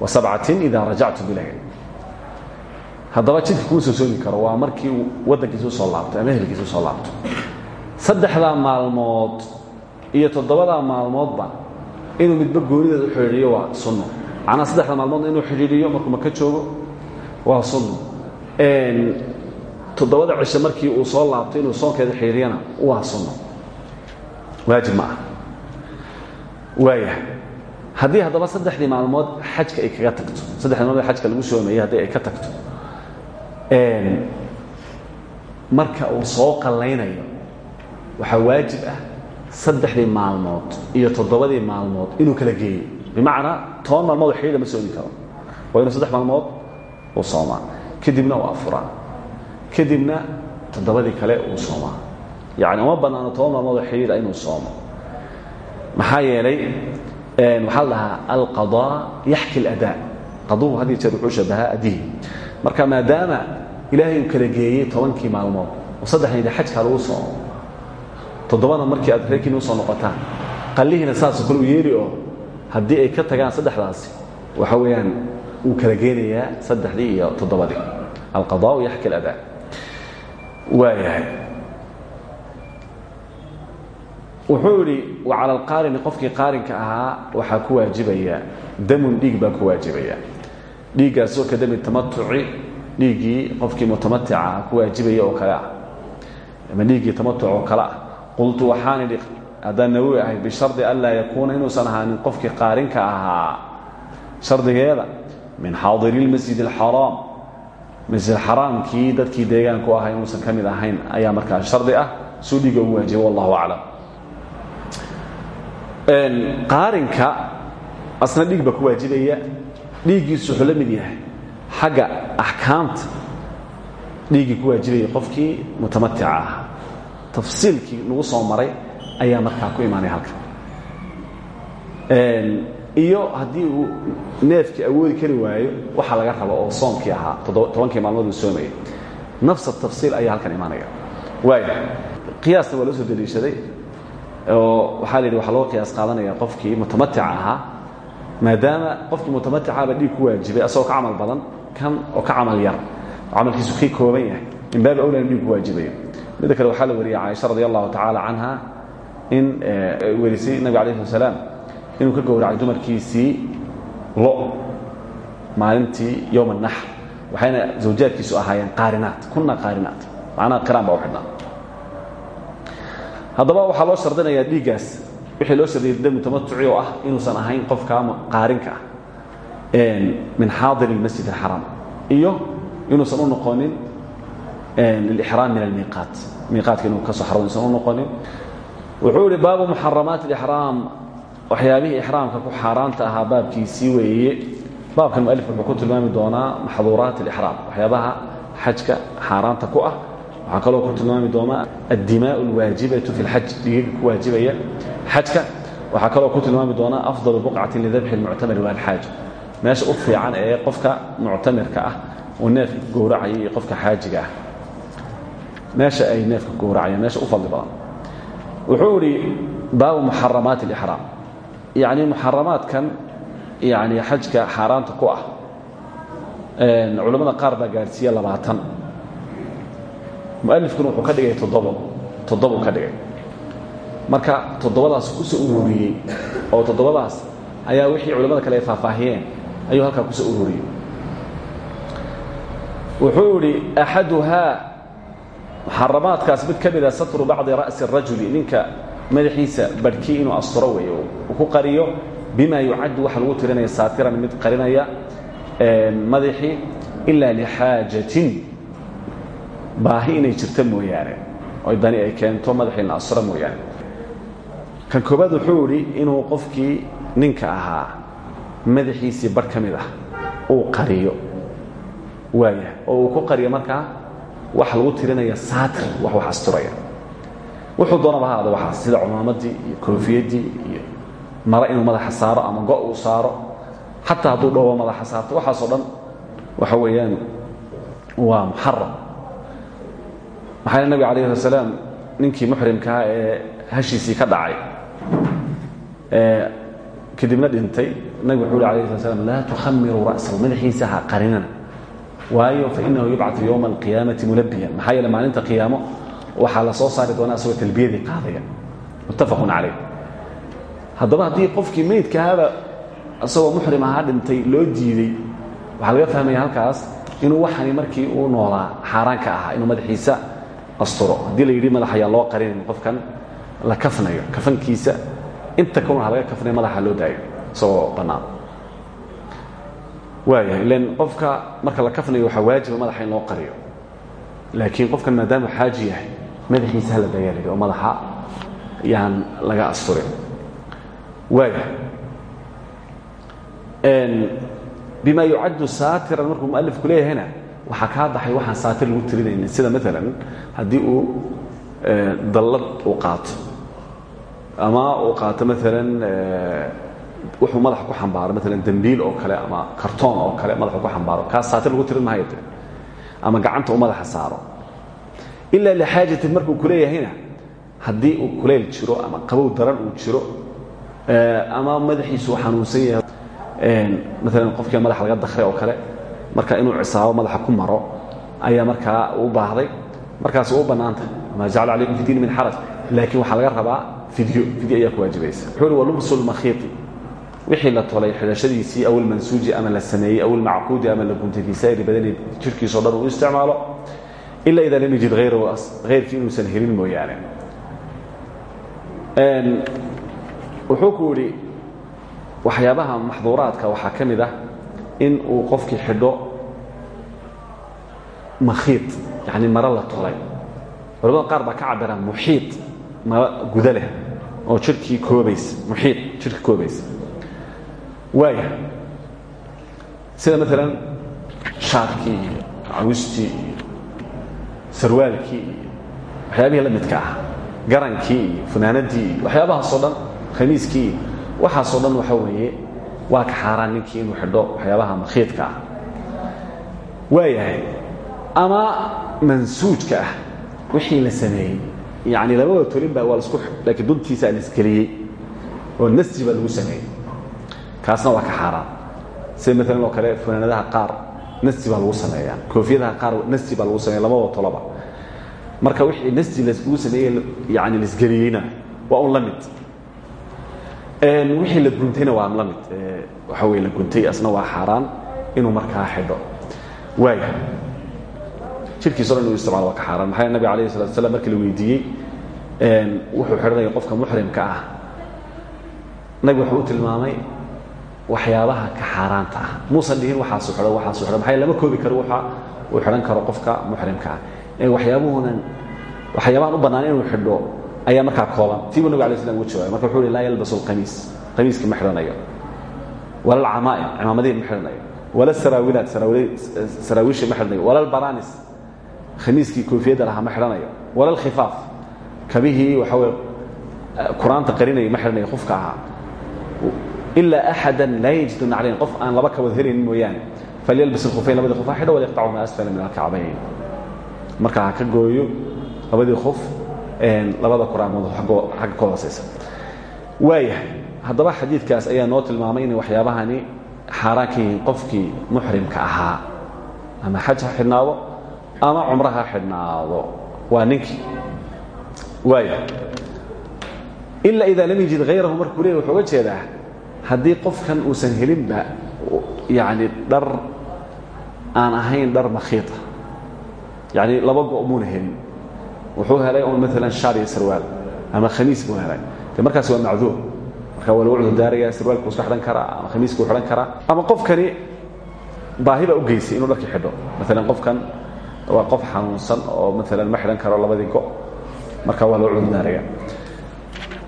Wa sabcatin idaa rajactu bilahi haddaba jidka kuu soo soomi karo waa markii waddankiisa u soo laabto ama ehelkiisa u soo laabto. Saddexdaa maalmood iyo toddobadaa maalmoodba inuu midba goonideed u xidhiidhiyo waa sunno macnaha saddexda maalmoodna inuu xidhiidhiyo markuu maka joogo waa sunno toddobada cishe markii uu soo laabto inuu soonkeeda xidhiidhiyana waa sunno. Waajib ma ah waayahay. Haddii haddaba saddexdii maalmood xajka ay kaga tagto saddexdii maalmood xajka lagu soomeeyey haddii ay ka tagto marka uu soo qallaynayo waxaa waajib ah saddexdii maalmood iyo toddobadii maalmood inuu kala geeyo. Bimacnaa toban maalmood xidhiidha ma soomi karo. Waa inuu saddex maalmood uu soomaa. Kadibna uu afuraa kadibna toddobadii kale uu soomaa yacni uma bannaano toban maalmoodoo xidhiidha inuu soomo. Maxaa yeelay waxaa la dhahaa alqadaa yaxki اladaa qaduhu had iyo jeer wuxuu shabahaa adihi marka maadaama ilaahay uu kala geeyey tobankii maalmood oo saddexdayda xajkaa lagu soomo toddobana markii aad reerkiina u soo noqotaan qallihiina saasoo kale u yeeli oo haddii ay ka tagaan saddexdaasi waxa weeyaan wuu kala geenayaa saddexdii iyo toddobadii. Alqadaau yaxki اladaa waayahay wuxuu idhi wa cala alqaarini qofkii qaarinka ahaa waxaa ku waajibaya damun dhiig baa ku waajibaya. Dhiiggaasoo ka dami tamatuci dhiiggii qofkii mutamatica ah ku waajibaya oo kale ah. Ama dhiiggii tamatuc oo kale ah. Qultu waxaan idhi haddaan nawowi ahay bishardi an laa yakuuna inuusan ahaanin qofkii ahaa. Shardigeeda min xaadiri lmasjid alxaraam masjid xaraamkii dadkii deegaanku ahaa inuusan ka mid ahayn ayaa markaa shardi ah. Suu dhiigga ugu waajiba wallahu aclam. Qaarinka asna dhiig ku waajibaya. Dhiiggiisu wuxuu mid yahay xagga axkaamta. Dhiiggii ku waajibaya qofkii mutamatica ah. Tafsiilkii soo maray ayaa markaa ku imaanaya halkan iyo haddii uu neefkii awoodi kari waayo waxaa laga raba oo soomkii ahaa tobankii maalmood uu soomayay. Nafsa tafsiil ayaa halkan imaanaya. Waaya qiyaasna waa loo soo daliishaday oo waxaa la yidhi waxaa loo qiyaas qaadanaya qofkii mutamatica ahaa maadaama qofkii mutamaticaba dhiig ku waajibay asagoo ka camal badan kan oo ka camal yar camalkiisu kii kooban yahay in baabi awlan dhiig ku waajibayo midda kale waxaa la wariyey caaisha radi allahu tacaala canha in werisay nabig alayh slat slaam inuu ka gowracay dumarkiisii lo maalintii yowm الnaxr waxayna zawjaadkiisu ahaayeen qaarinaat kuna qaarinaat macnaha qiraan baa u xidhnaa haddaba waxaa loo shardinayaa dhiiggaas wixii loo shardiyay dami tamatuci oo ah inuusan ahayn qofka qaarinka ah min xaadir اlmasjid الxaraam iyo inuusan u noqonin lilixraam min almiiqaat miiqaatka inuu ka soo xaro inuusan u noqonin wuxuu ihi baabu muxaramaat اlixraam waxyaabihii ixraamka ku xaaraanta ahaa baabkiisii weeye. Baabkan mualif wuxuu ku tilmaami doonaa maxduuraat alixraam waxyaabaha xajka xaaraanta ku ah. Waxaa kaloo ku tilmaami doonaa addimaa alwaajibatu fi lxaj dhiigaga ku waajibaya xajka. Waxaa kaloo ku tilmaami doonaa afdalu buqcatin lidabxi lmuctamiri waalxaaji meesha u fiican ee qofka muctamirka ah oo neefka gowracaya iyo qofka xaajiga ah. Meesha ay neefka gowracayaan meesha u fadli badan. Wuxuu idhi baabu muxaramaati alixraam yacni muxaramaadkan yani xajka xaaraanta ku ah culammada qaar baa gaadhsiiya labaatan. Mualifkuna wuxuu ka dhigay toddobo toddobuu ka dhigay. Marka toddobadaas ku soo ururiyey oo toddobadaas ayaa wixii culamada kale ay faahfaahiyeen ayuu halkaa ku soo ururiyey. Wuxuu idhi axaduhaa muxaramaadkaas mid ka mida satru bacdi ra'si الrajuli ninka madaxiisa barhkii inuu asturo weeye uu ku qariyo bima yucaddu waxa lagu tirinaya saatiran mid qarinaya madaxii ilaa lixaajatin. Baahi inay jirto mooyaane. Oo dani ay keento madaxii la asturo mooyaane. Kan koobaad wuxuu idhi inuu qofkii ninka ahaa madaxiisii bar ka mid ah uu qariyo. Waaya oo uu ku qariyo markaa waxa lagu tirinaya saatir wax wax asturaya wuxuu doonaba ha aada waxaas sida cumaamadii iyo koofiyaddii iyo mara inuu madaxa saaro ama go' uu saaro. Xataa hadduu dhoobo madaxa saarto waxaasoo dhan waxa weeyaan waa muxaram maxaa nabig alayh ala salaam ninkii muxrimkaha ee hashiisii ka dhacay kadibna dhintay nabig wuxuu uhi alayh sala slam laa tukhamiruu ra'sahu madaxiisa ha qarinana waayo fainahu yubcatu yowma alqiyaamati mulabiyan maxaa yeele maalinta qiyaamo waxaa la soo saari doonaa asagoo talbiyadii qaadaya. Muttafaqun calayh. Haddaba haddii qofkii meydkahaaba isagoo muxrim ahaa dhintay loo diiday waxaa laga fahmaya halkaas inuu waxani markii uu noolaa xaaraan ka ahaa inuu madaxiisa asturo. Haddii la yidhi madax ayaan loo qarinin qofkan la kafnayo kafankiisa inta kan waxa laga kafnayo madaxa loo daayo. Isagoo bannaan. Waayahay ilan qofka marka la kafnayo waxaa waajiba madaxa in loo qariyo. Laakiin qofkan maadaama xaaji yahay madaxiisa hala daaya oo madaxa yaan laga asturin. Waayahay bima yucaddu saatiran markuu mualifku leeyahayna waxaa kaa baxay waxaan saatir lagu tirinaynin sida maalan haddii uu dallad uu qaato. Ama uu qaato maalan wuxuu madaxa ku xambaaro maalan dembiil oo kale ama kartoon oo kale madaxa ku xambaaro. Kaas saatir lagu tirin mahayo ama gacanta uu madaxa saaro ilaa lixaajatin markuu kuleeyahayna haddii uu kulayl jiro ama qabow daran uu jiro ama madaxiisu xanuunsan yahay maalan qofkii madaxa laga dakray oo kale marka inuu cisaabo madaxa ku maro ayaa markaa u baahday. Markaas u bannaantah maa jacala calaykum min xaraj. Laakiin waxaa laga rabaa fidyo. Fidyo ayaa ku waajibaysa. Wuxuu uhi walubsu lmakhiiti wixii la tolay xidhashadiisii aw ilmansuuji ama la sameeyey aw ilmacquudi ama la guntay fii saa'iri badani jirhkiisao dhan uu isticmaalo ila idaa lam yajid hayrahu hayrkii inuusan helin mooyaane wuxuu ku yidhi waxyaabaha maxduuraadka waxaa ka mid ah in uu qofkii xidho makhiid yani maro la tolay culamada qaar baa ka cabira muxiid maro guda leh oo jirhkii koobaysa muxiid jirhka koobaysa waaya sida maalan shaarkii iyo cawistii sarwaalkii iyo waxyaabihii la midka ah garankii iyo funaanadii iyo waxyaabahaasoo dhan khamiiskii iyo waxaasoo dhan waxa weeye waa ka xaaraan ninkii inuu xidho waxyaabaha makhiidka ah. Waayahay ama mansuujka ah wixii la sameeyey yani labada tolinba waa lasku laakiin duntiisa laisgeliyey oo nasji baa lagu sameeyey. Kaasna waa ka xaaraan. Sida maalan oo kale funaanadaha qaar nasji baa lagu sameeyaa. Koofiyadaha qaar nasji baa lagu sameeya labada toloba. Marka wixii nasji lagu sameeyey yani laisgeliyeyna waa un la mid. Wixii la guntayna waa la mid. Waxa wey la guntay asna waa xaaraan inuu markaa xidho. Waaya jirkiiso dhan inuu isticmaalo waa ka xaaraan. Maxaa nabig alayh salatu slam markii la weydiiyey wuxuu xidhanaya qofka muxrimka ah. Nabig wuxuu u tilmaamay waxyaabaha ka xaaraanta ah. Muusan dhihin waxaasu xidho waxaasu xidho. Maxaa lama koobi karo waxa uu xidhan karo qofka muxrimka ah. Ee waxyaabuhunan waxyaabahan u bannaan inuu xidho ayaa markaa kooban. Tii buu nabig alay slam ugu jawaabay marka wuxuu uhi laa yalbasu alqamiis. Qamiiska ma xidhanayo. Wala alcamaa'im cimaamadihi ma xidhanayo. Wala saraawilaat saraawiisha ma xidhanayo. Wala albaranis khamiiskii koofiyadda lahaa ma xidhanayo. Wala alkhifaaf kabihii waxa weye qur'aanta qarinaya ma xidhanayo qofka ahaa ilaa axada laa yajidu naclayn qof aan laba kabad helaynin mooyaane falyalbas ilkhufayn labadii qof ha xidho walyaqtacu maa asfala min alkacbayn marka ha ka gooyo labadii qof labada quraamood agga ka hoosaysa waayahay haddaba xadiidkaas ayaa noo tilmaamay inay waxyaabahani xaaraan ka yihiin qofkii muxrimka ahaa ama xaj ha xidhnaado ama cumro ha xidhnaado waa ninkii waayahay ila idaa lam yajid hayrahu markuu leey wuxuu uga jeedaa haddii qofkan uusan helinba yani dhar aan ahayn dhar makhiita yani laba go' muuna helin. Wuxuu helay un maalan shaar iyo sarwaal ama khamiis buu helay. De markaas waa macduur marka waa lagu cudurdaaraya sarwaalku iska xidhan karaa ama khamiiskuu xidhan karaa. Ama qofkani baahi baa u geysay inuu dharkii xidho. Maalan qofkan waa qof xanuunsan oo maalan ma xidhan karo labadii go' marka waa lagu cudurdaaraya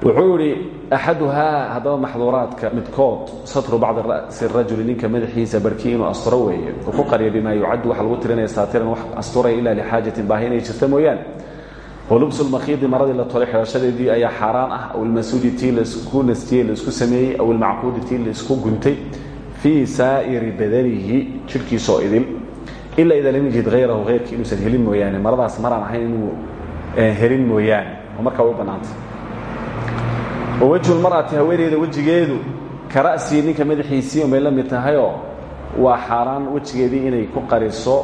wuxuu idhi axaduhaa haddaba maxduuraadka midkood satru bacdi ra'si rajuli ninka madaxiisa barkii inuu asturo weeye uu ku qariyo bimaa yucaddu waxa lagu tirinaya saatiran wax asturaya ilaa lixaajatin baahi inay jirta mooyaane walubsu lmakhiidi maradii la tolay xidhashadeedii ayaa xaaraan ah aw ilmasuudi tii la isku nastiyey la isku sameeyey aw ilmacquudi tii la isku guntay fii saa'iri badanihi jidhkiisaoo idil ilaa idaa lam yajid hayrahu hayrkii inuusan helin mooyaane maradaas maraan ahayn inuu helin mooyaane oo markaa way bannaantay wa wejhu lmar'ati haweeneyda wejigeedu ka ra'sii ninka madaxiisii umay la mid tahayoo waa xaaraan wejigeedii inay ku qariso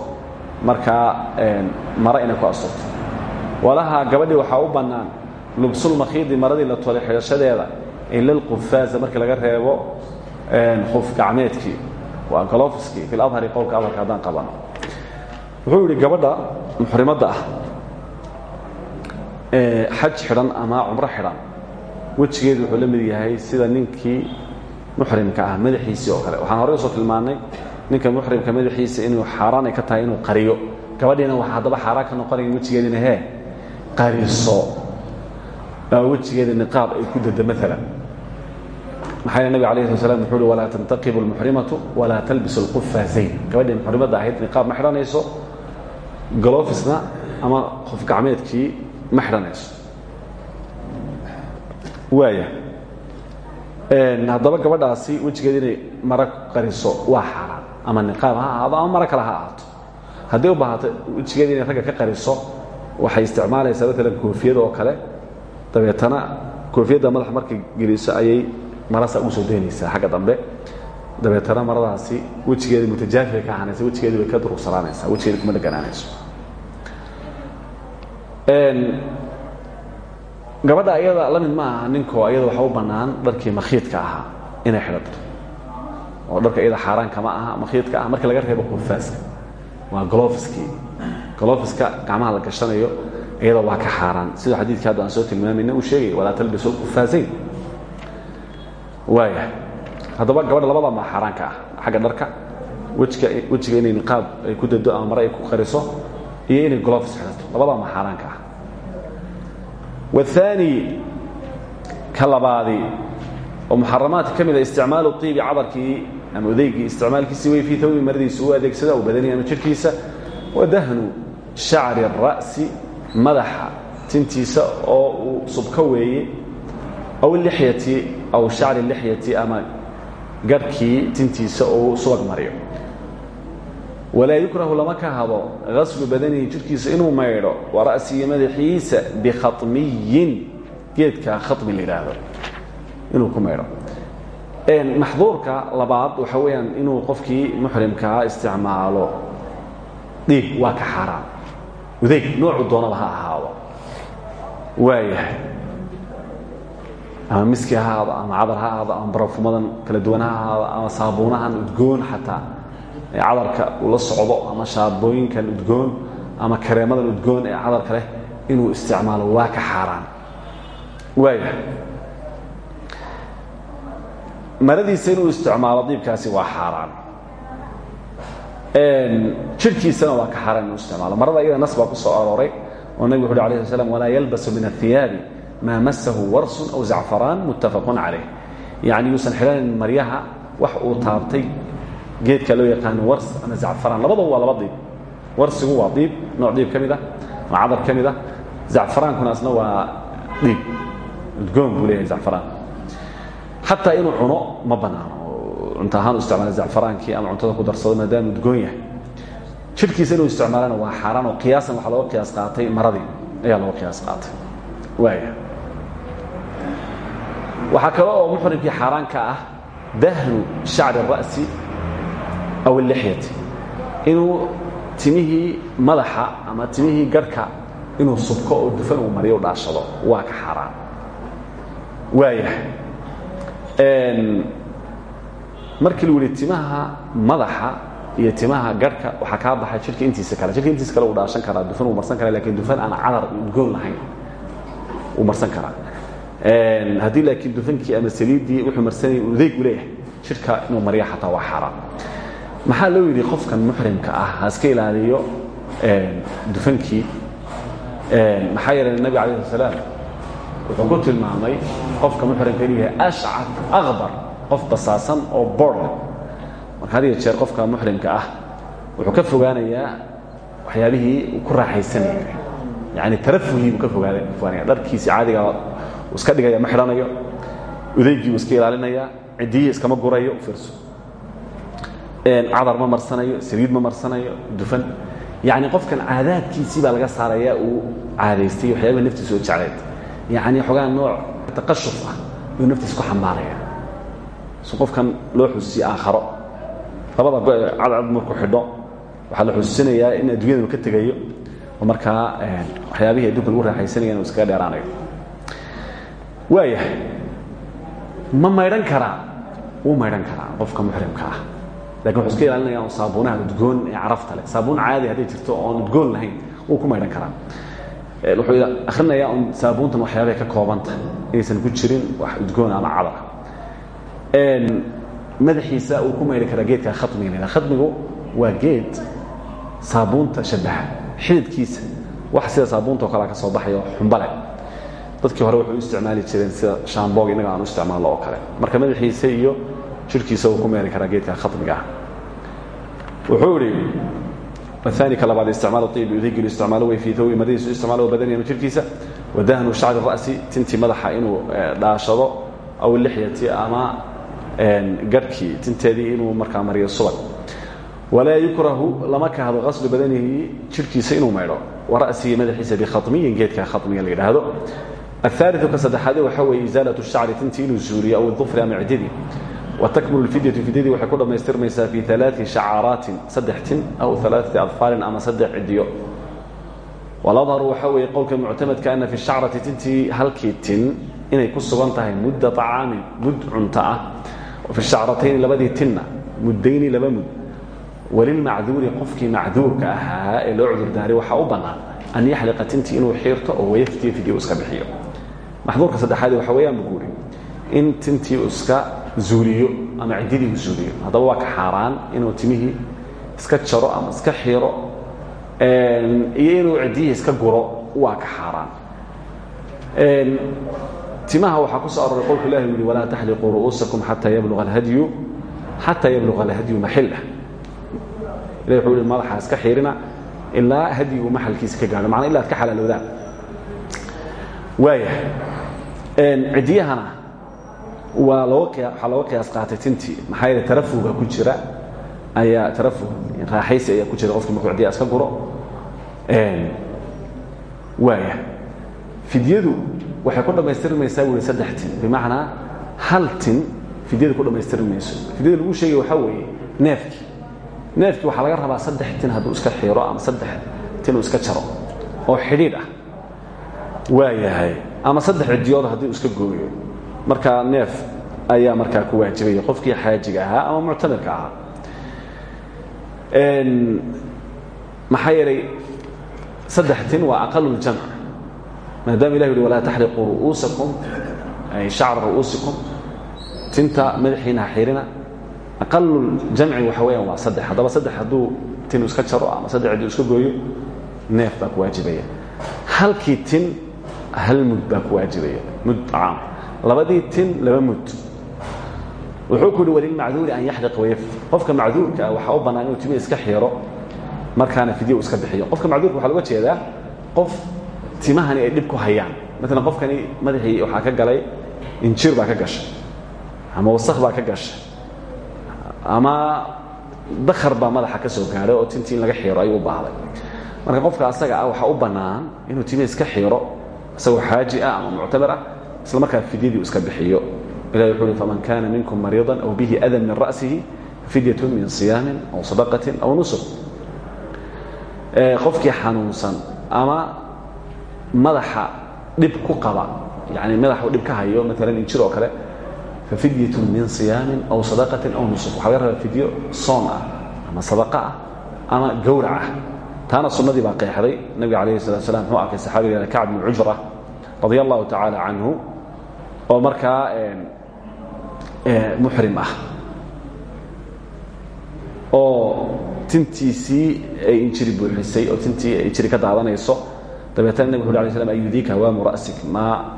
markaa maro inay ku asturto walahaa gabadhii waxaa u bannaan lubsulmakhiidi maradii la tolay xidhashadeeda ila lqufaaza markii laga reebo khuf gacmeedkii. Waa galofiskii fi ladhari qowlka adharka haddaan qabano. Wuxuu yidhi gabadha muxrimadda ah xaj xidhan ama cumro xidhan wejigeedu wuxuu la mid yahay sida ninkii muxrimka ah madaxiisii oo kale. Waxaan horey u soo tilmaannay ninka muxrimka madaxiisa inuu xaaraan ay ka tahay inuu qariyo. Gabadhiina waxaa haddaba xaaraan ka noqonaya wejigeedina hee? Qariso wejigeeda niqaab ay ku dada maalan maxaa yeel nabig alayh slat slam wuxuu uhi walaa tantaqibu almuxrimatu walaa talbisu alqufaasayn gabadhii muxrimadda ahayd niqaab ma xidhanayso galofisna ama qof gacmeedkii ma xidhanayso waaya haddaba gabadhaasi wejigeeda inay maro qariso waa xaaraan ama niqaab ha ama maro kale ha ahaato. Hadday u baahato wejigeeda inay ragga ka qariso waxay isticmaalaysaa maalan koofiyada oo kale. Dabeetana koofiyadda madaxa markay geliso ayay marasa ugu soo daynaysaa xagga dambe. Dabeetana maradaasi wejigeeda mutajaafiay ka ahaanaysa wejigeedii way ka durugsanaanaysaa wejigeedi kuma dheganaanayso gabadha ayada la mid ma aha ninkoo ayada waxa u bannaan dharkii makhiidka ahaa inay xidhato. Oo dharka iyada xaaraanka ma aha makhiidka ah. Markii laga reebo qufaaska waa golofiskii golofiska gacmaha la gashanayo iyada waa ka xaaraan. Sida xadiidkii hadda aan soo tilmaamayna uu sheegay walaa talbisu qufaasayn waaya haddaba gabadha labada ma xaaraanka ah. Xagga dharka wejga wejiga inay niqaab ay ku dado ama mare ay ku qariso iyo inay golofis xidhato. Labada ma xaaraanka ah waani ka labaadi oo muxaramaadka ka mida isticmaalu iibi cadarkii ama odaygii isticmaalkiisii wey fii tawbi maradiisa u adeegsada u badani ama jirhkiisa wadahnu shacri ra'si madaxa tintiisa oo uu subka weeye aw lixyati aw shacri lixyati ama garhkii tintiisa oo subag mariyo walaa yukrahu lama ka hado gaslu badanihi jirhkiisa inuu maydho wa ra'sihi madaxiisa bikhaطmiyin geedka khaطmi la yidhaahdo inuu ku maydho. Maxduurka labaad waxa weeyaan inuu qofkii muxrimkaa isticmaalo dhiig waa ka xaaraan udeeg noocu doonaba ha ahaado. Waayahay. Ama miski ha ahaado ama cadar ha ahaado ama barafumadan kala duwan ha ahaado ama saabuunahan udgoon xataa cadarka uu la socdo ama shaabooyinkan udgoon ama kareemadan udgoon ee cadarka leh inuu isticmaalo waa ka xaaraan. Waaya maradiisa inuu isticmaalo diibkaasi waa xaaraan. Jirhkiisana waa ka xaaraan inuu isticmaalo. Marada iyada nas ku soo arooray oo nabig wuxu uhi alayh sl yalbasu min athiyaabi maa masahu warsun aw zacfaraan muttafaqun calayh yacni yuusan xidhanin maryaha wax uu taabtay geedka loo yaqaano wars ama zacfaraan. Labadaba waa laba diib. Warsigu waa diib. Nooc diib ka mid ah. Waa cadar ka mid ah. Zacfaraankuna asna waa dhiib udgoon buu leeyahay zacfaraan. Xataa inuu cuno ma bannaano cunto ahaan u isticmaala zacfaraankii ama cuntada ku darsado maadaama udgoon yahay. Jidhkiisa inuu isticmaalana waa xaaraan oo qiyaasan waxaa looga qiyaas qaatay maradii. Ayaa looga qiyaas qaatay. Waaya waxaa kale oo muxrimkii xaaraanka ah dahnu shacri الra'si aw اlixyati inuu timihii madaxa ama timihii garhka inuu subko oo dufan uu mariyo u dhaashado waa ka xaaraan waaya markii lu yihi timaha madaxa iyo timaha garhka waxaa kaa baxay jirka intiisa kale jirka intiisa kale uu dhaashan karaa dufan uu marsan kara laakiin dufan aan cadar udgoon lahayn uu marsan karaa haddii laakiin dufankii ama saliiddii wuxuu marsanayay udeeg u leeyahay jirka inuu mariya xataa waa xaaraan maxaa loo yidhi qofkan muxrimka ah ha iska ilaaliyo dufankii? Maxaa yeelay nabi alayh salaam wuxuu ku tilmaamay qofka muxrimka inuu yahay ashcar akbar qof basaasan oo boor leh. Marka had iyo jeer qofka muxrimka ah wuxuu ka fogaanayaa waxyaabihii uu ku raaxaysanaya yani tarafuhii buu ka fogaanaya dharkiisii caadiga iska dhigaya ma xidhanayo udaygii uu iska ilaalinaya ciddiyihii iskama gurayo fiirso cadar ma marsanayo saliid ma marsanayo dufan. Yani qofkan caadaadkiisii baa laga saaraya uu caadaystay waxyaabaha naftiisa oo jecleed. Yani xoogaa nooc taqashuf ah ayuu naftiisa ku xambaaraya. Su qofkan loo xusiye aakharo. Labada cadcad markuu xidho waxaa la xusuusinayaa in adduunyada uu ka tegayo oo markaa waxyaabihii adduunka lagu raaxaysanaya inuu iskaga dheeraanayo. Waayahay ma maydhan karaa? Wuu maydhan karaa qofka muxrimka ah laakiin wuxuu iska ilaalinaya un saabuunaha udgoon ee carafta leh. Saabuun caadi hadday jirto oon udgoon lahayn wuu ku maydhan karaa. Wuxuu akhrinayaa un saabuuntan waxyaabahay ka koobanta inaysan ku jirin wax udgoon ama cadara madaxiisa uu ku maydhi karaa geedka khatmiga la khatmigu waa geed saabuunta shabaha xididkiisa wax sida saabuunta o kalea ka soo baxayo xumbale dadkii hore waxay u isticmaali jireen sida shaamboog innaga aan u isticmaalno oo kale. Marka madaxiisa iyo jirhkiisa uu ku meeri karaa geedka khatmiga ah wuxuu idhi maanika labaad isticmaal iib udigilu isticmaalo wey fii owi madadiisu isticmaal badaniya jirkiisa wadahnu shacri ra'si tintii madaxa inuu eh, dhaashado aw lixyati ama garhkii tinteedii inuu markaa mariyo suban walaa yukrahu lama kahado qaslu badanihi jirkiisa inuu maydho. Warasihi madaxiisa bikhatmiyin geedka khatmiga la yidhaahdo. Aaliu ka saddexaad waxa weye isaalat shacri tintii inuu zuuriyo aw dufri ama cididii watakmul fidyatu fidyadii waxay ku dhammaystirmaysaa fii alaai shacaraatin saddex tin aw alaaati adfaarin ama saddex cidiyo waladharu waxaa weeye qowlka muctamadka ana fi shacrati tintii halkii tin inay ku sugan tahay mudda acaamin mud cunto ah. Fi shacratayni labadii tinna muddayni laba mud. Walilmacduuri qofkii macduurka ahaa ee loo cudurdaaray waxaa u bannaan an yaxliqa tintii inuu xiirto oo wayaftiya fidyo iska bixiyo. Maxduurka saddexaadi waxa weeyaan buguuri in tintii iska zuuliyo ama ciddidii u zuuliyo haddaba waa ka xaaraan inuu timihii iska jaro ama iska xiiro iyo inuu ciddiyihii iska guro waa ka xaaraan. Timaha waxaa ku soo aroray qowlku ilahi u yihi walaa taxliquu ru'uusakum xataa yabluga alhadyu xataa yabluga alhadyu maxillah ilahi wuxuu yihi madaxa iska xiirina ilaa hadyigu maxalkiisa ka gaadho macnaa ila ad ka xalaaloodaan waaya. Ciddiyahana waa looga waxaa looga qiyaas qaatay tintii maxaa yeele tarafuga ku jira ayaa tarafug raaxaysi ayaa ku jira qofkii markuu ciddiyaha iska guro. Waaya fidyadu waxay ku dhammaystirmaysaa ihi saddex tin. Bimacnaa hal tin fidyada ku dhammaystiri mayso fidyada lagu sheegay waxaa weeye neefkii neefkii waxaa laga rabaa saddex tin hadduu iska xiiro ama saddex tin uu iska jaro oo xidhiidh ah. Waa yahay ama saddex cidiyood haddii uu iska gooyo markaa neef ayaa markaa ku waajibaya qofkii xaajiga ahaa ama muctamirka ahaa. Maxaa yeelay saddex tin waa aqalu ljamc maadaama ilah yuhi walaa taxriquu ru'uusakum ay shacra ru'uusikum tinta madaxiina ha xirina. Aqalu jamci waxa weeyaan waa saddex haddaba saddex hadduu tin iska jaro ama saddex cidduu iska gooyo neef baa ku waajibaya. Halkii tin hal mud baa ku waajibaya mud caam labadii tin laba mud wuxuu ku uhi walilmacduuri an yaxliq wayafti qofka macduurka ah waxaa u bannaan inuu timi iska xiiro markaana fidyo iska bixiyo. Qofka macduurka waxaa loga jeedaa qof timahani ay dhib ku hayaan. Maalan qofkani madaxii waxaa ka galay injir baa ka gashay ama wasakh baa ka gashay ama dakar baa madaxa ka soo gaadhay oo tintii in laga xiiro ayuu u baahday. Marka qofka asaga ah waxaa u bannaan inuu timi iska xiiro isagoo xaaji ah ama muctamir ah isla markaa fidyadii iska bixiyo. Ilahi wuxuu uhi faman kana minkum mariidan aw bihi adan min ra'sihi fidyatun min siyaamin aw sadaqatin aw nusuk qofkii xanuunsan ama madaxa dhib ku qaba yani madaxu dhib ka hayo maalan injir oo kale fafidyatun min siyaamin aw sadaqatin aw nusuk waxa laga rabaa fidyo soon ah ama sadaqa ah ama gowrac ah. Taana sunnadii baa qeexday. Nabiga calayhi salatu slam muxuu arkay saxaabiga kacb bnu cujra radia allahu tacaala canhu oo markaa muxrim ah. Oo tintiisii ay injiri buuxisay oo tintii ay injiri ka daadanayso dabeetana nabig uri alay slam ayudika hawaamu ra'sik ma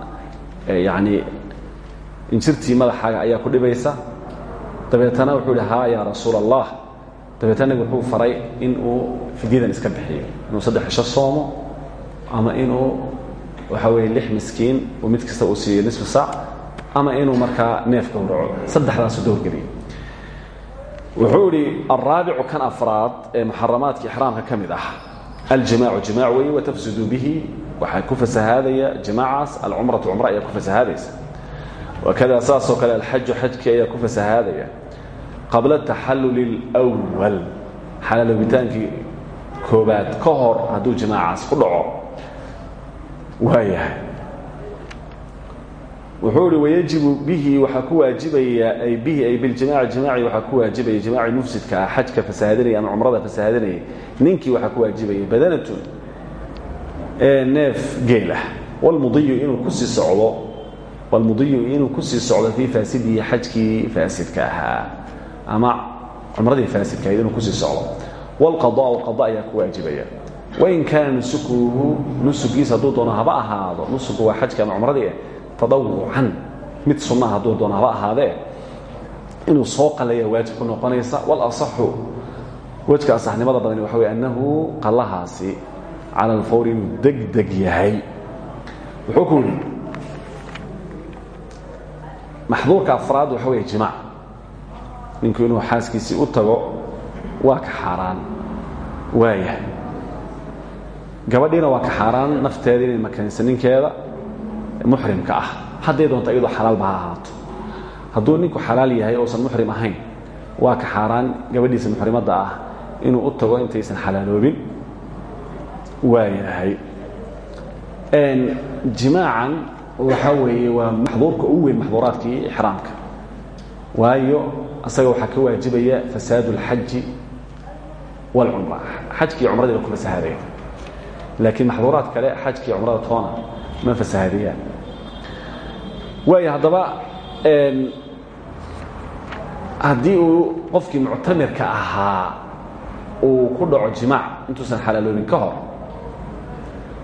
yani injirtii madaxaaga ayaa ku dhibaysa? Dabeetana wuxuu ihi haa yaa rasuul wuxuu faray in uu fidyadan iska bixiyo inuu saddex cisho soomo ama inuu waxa weeye lix miskiin uu mid kasta uu siiyo nisfu saac ama inuu markaa neefka huraco saddexdaasu doorgeliyo wuxuu idhi alraabicu kan afraad ee muxaramaadka ixraamka ka mid ah aljimaacu jimaac weeye watafsudu bihi. Waxaa ku fasahaadaya jimaacaas alcumratu cumro ayaa ku fasahaadaysa. Wakada saasoo kale alxaju xajkii ayaa ku fasahaadaya. Qabla taxalluli اlwal xalaaloobitaankii koobaad ka hor hadduu jimaacaas ku dhaco waayahay wuxuu ihi wayajibu bihi waxaa ku waajibaya ay bihi ay biljimaaci jimaaci waxaa ku waajibaya jimaaci mufsidka ah xajka ama cumrada fasahaadinaya ninkii waxaa ku waajibaya badanatun neef geel ah. Walmudiyu inuu ku sii socdo walmudiyu inuu ku sii socdo fii faasidihi xajkii faasidka ahaa ama cumradii faasidka ahayd inuu ku sii socdo. Walqadaau qada ayaa ku waajibaya wain kaana nusukuhu nusugiisa hadduu doono haba ahaado. Nusugu waa xajka ama cumradii tadawucan mid sunna hadduu doono haba ahaadee inuu soo qalaya waajib ku noqonaysa. Walasaxu wejka asaxnimada badani waxa wey annahu qallahaasi cala alfawri inuu degdeg yahay. Wuxuu ku yidhi maxduurka afraad waxa weeye jimaac ninku inuu xaaskiisii u tago waa ka xaaraan. Waaya gabadhiina waa ka xaaraan nafteeda inay makanaysa ninkeeda muxrimka ah. Hadday doonto iyadoo xalaalba ha ahaato. Hadduu ninku xalaal yahay ousan muxrim ahayn waa ka xaaraan gabadhiisa muxrimadda ah inuu u tago intaysan xalaaloobin. Waayahay jimaacan waxaa weeye waa maxduurka ugu weyn maxduuraadkii ixraamka. Waayo asaga waxaa ka waajibaya fasaadu اlxaji wاlcumra xajkii cumradii ba ku fasahaadaya laakiin maxduuraad kale xajkii cumrada toona ma fasahaadiyaan waayo haddaba haddii uu qofkii muctamirka ahaa uu ku dhaco jimaac intuusan xalaaloobin ka hor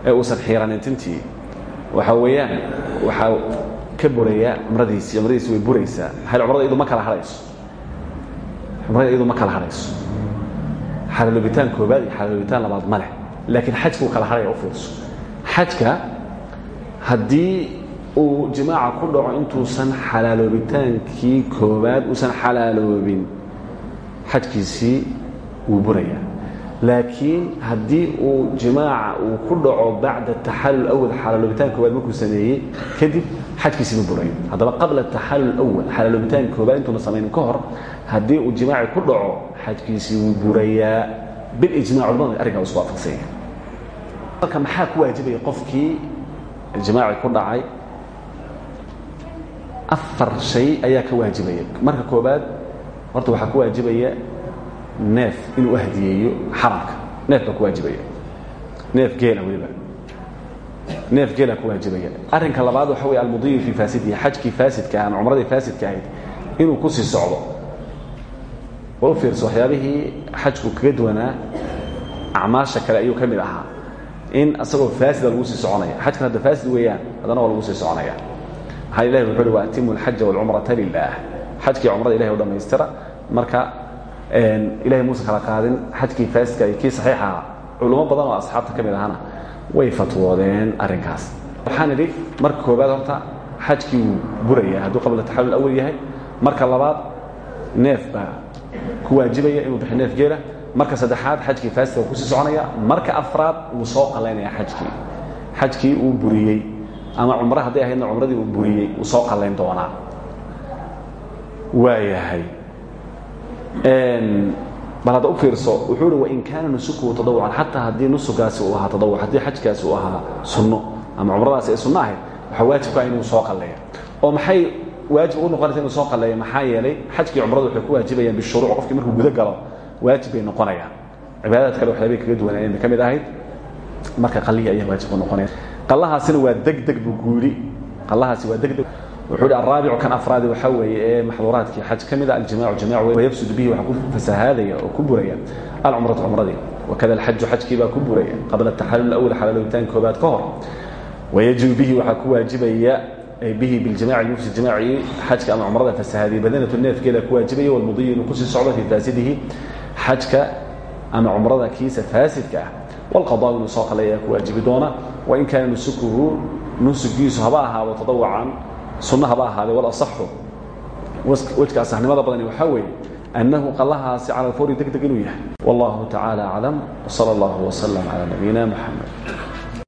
ee uusan xiiranin tintii waxa weeyaan waxaa ka buraya cumradiisii cumradiisi way buraysaa maxay cumrada iyadu ma kala hadhayso cumrada iyadu ma kala hadhayso xalaaloobitaan koobaad iyo xalaaloobitaan labaad ma leh laakiin xajka uu kala hadhaya u fiirso xajka haddii uu jimaaca ku dhaco intuusan xalaaloobitaankii koobaad uusan xalaaloobin xajkiisii wuu burayaa. Laakiin haddii uu jimaaca uu ku dhaco bacda taxalul awal xalaaloobitaan koobaad markuu sameeyey kadib xajkiisii ma burayo haddaba qabla taxalul awal xalaaloobitaan koobaad intuuna samaynin ka hor haddii uu jimaaci ku dhaco xajkiisii wuu burayaa. Bilijmac culamada arrinkaa isku waafaqsanya marka maxaa ku waajibaya qofkii jimaaci ku dhacay? Afar shay ayaa ka waajibaya. Marka koobaad horta waxaa ku waajibaya neef inuu u hadiyeeyo xaramka. Neef baa ku waajibaya. Neef geela weliba. Neef geela ku waajibaya. Arrinka labaad waxa wey almudiyu fii faasidihi xajkii faasidka ama cumradii faasidka ahayd inuu ku sii socdo. Wa u fiirso waxyaabihii xajku kaga duwanaa acmaasha kale ayuu ka mid ahaa in asagoo faasida lagu sii soconaya. Xajkan hadda faasid weeyaan haddana waa lagu sii soconaya. Maxaa ilahi wuxu uhi waatimu alxaja walcumrata lilah xajkii cumrada ilahay u dhammaystira marka ilahay muuse kala qaadin xajkii faasidka iyo kii saxiixaha culummo badan oo asxaabta ka mid ahana way fatwoodeen arrinkaas. Waxaan idhi marka koobaad horta xajkii wuu buraya hadduu qabla taxalul awal yahay. Marka labaad neef baa ku waajibaya inuu bixi neef geela marka saddexaad xajkii faasidka wuu ku sii soconaya marka afraad wuu soo qalaynaya xajkii. Xajkii uu buriyey ama cumre hadday ahaydna cumradii uu buriyey wuu soo qallayn doonaa. Waayahay bal hadda u fiirso wuxuu uhi wain kaana nusukuhu tadawucan xataa haddii nusugaasi uu ahaa tadawuc haddii xajkaasi uu ahaa sunno ama cumradaasi ay sunno ahayd waxaa waajibka inuu soo qalleeya oo maxay waajib u noqonaysa inuu soo qalleeya maxaa yeelay xajkii cumradu waxay ku waajibayaan bishuruuc qofkii markuu guda galo waajib bay noqonayaan. Cibaadad kale waxyaabay kaga duwanayeen bay ka mid ahayd marka qallihi ayaa waajib u noqonaya qallahaasina waa degdeg ku yidhi qallahaasi waa degdeg. Wuxuu hi alraabicu kan afraadi waxaa weeye ee maxduuraadkii xaj ka mida aljimaacu jimaac wayafsudu bihi waxaa ku fasahaadaya oo ku buraya alcumratu cumradii. Wakada alxaju xajkii baa ku buraya qabla taxalul awal xalaaloobitaan koobaad ka hor. Wayajibu bihi waxaa ku waajibaya ay bihi biljamaci lmufsid jamaaci xajka ama cumrada fasahaadiye badanatu neefgeela ku waajibaya walmudiyi inuu ku sii socdo fii faasidihi xajka ama cumrada kiisa faasidka ah. Walqadaa inuu soo qalay ayaa ku waajibi doona. Kaana nusukuhu nusugiisu haba ahaado tadawacan sunno haba ahaadee wal asaxu. Wejka asaxnimada badani waxaa weeye annahu qallahaasi cala alfawri deg deg inuu yahay. Wallahu tacaala aclam wsala allahu wslam cala nabiyina muxamed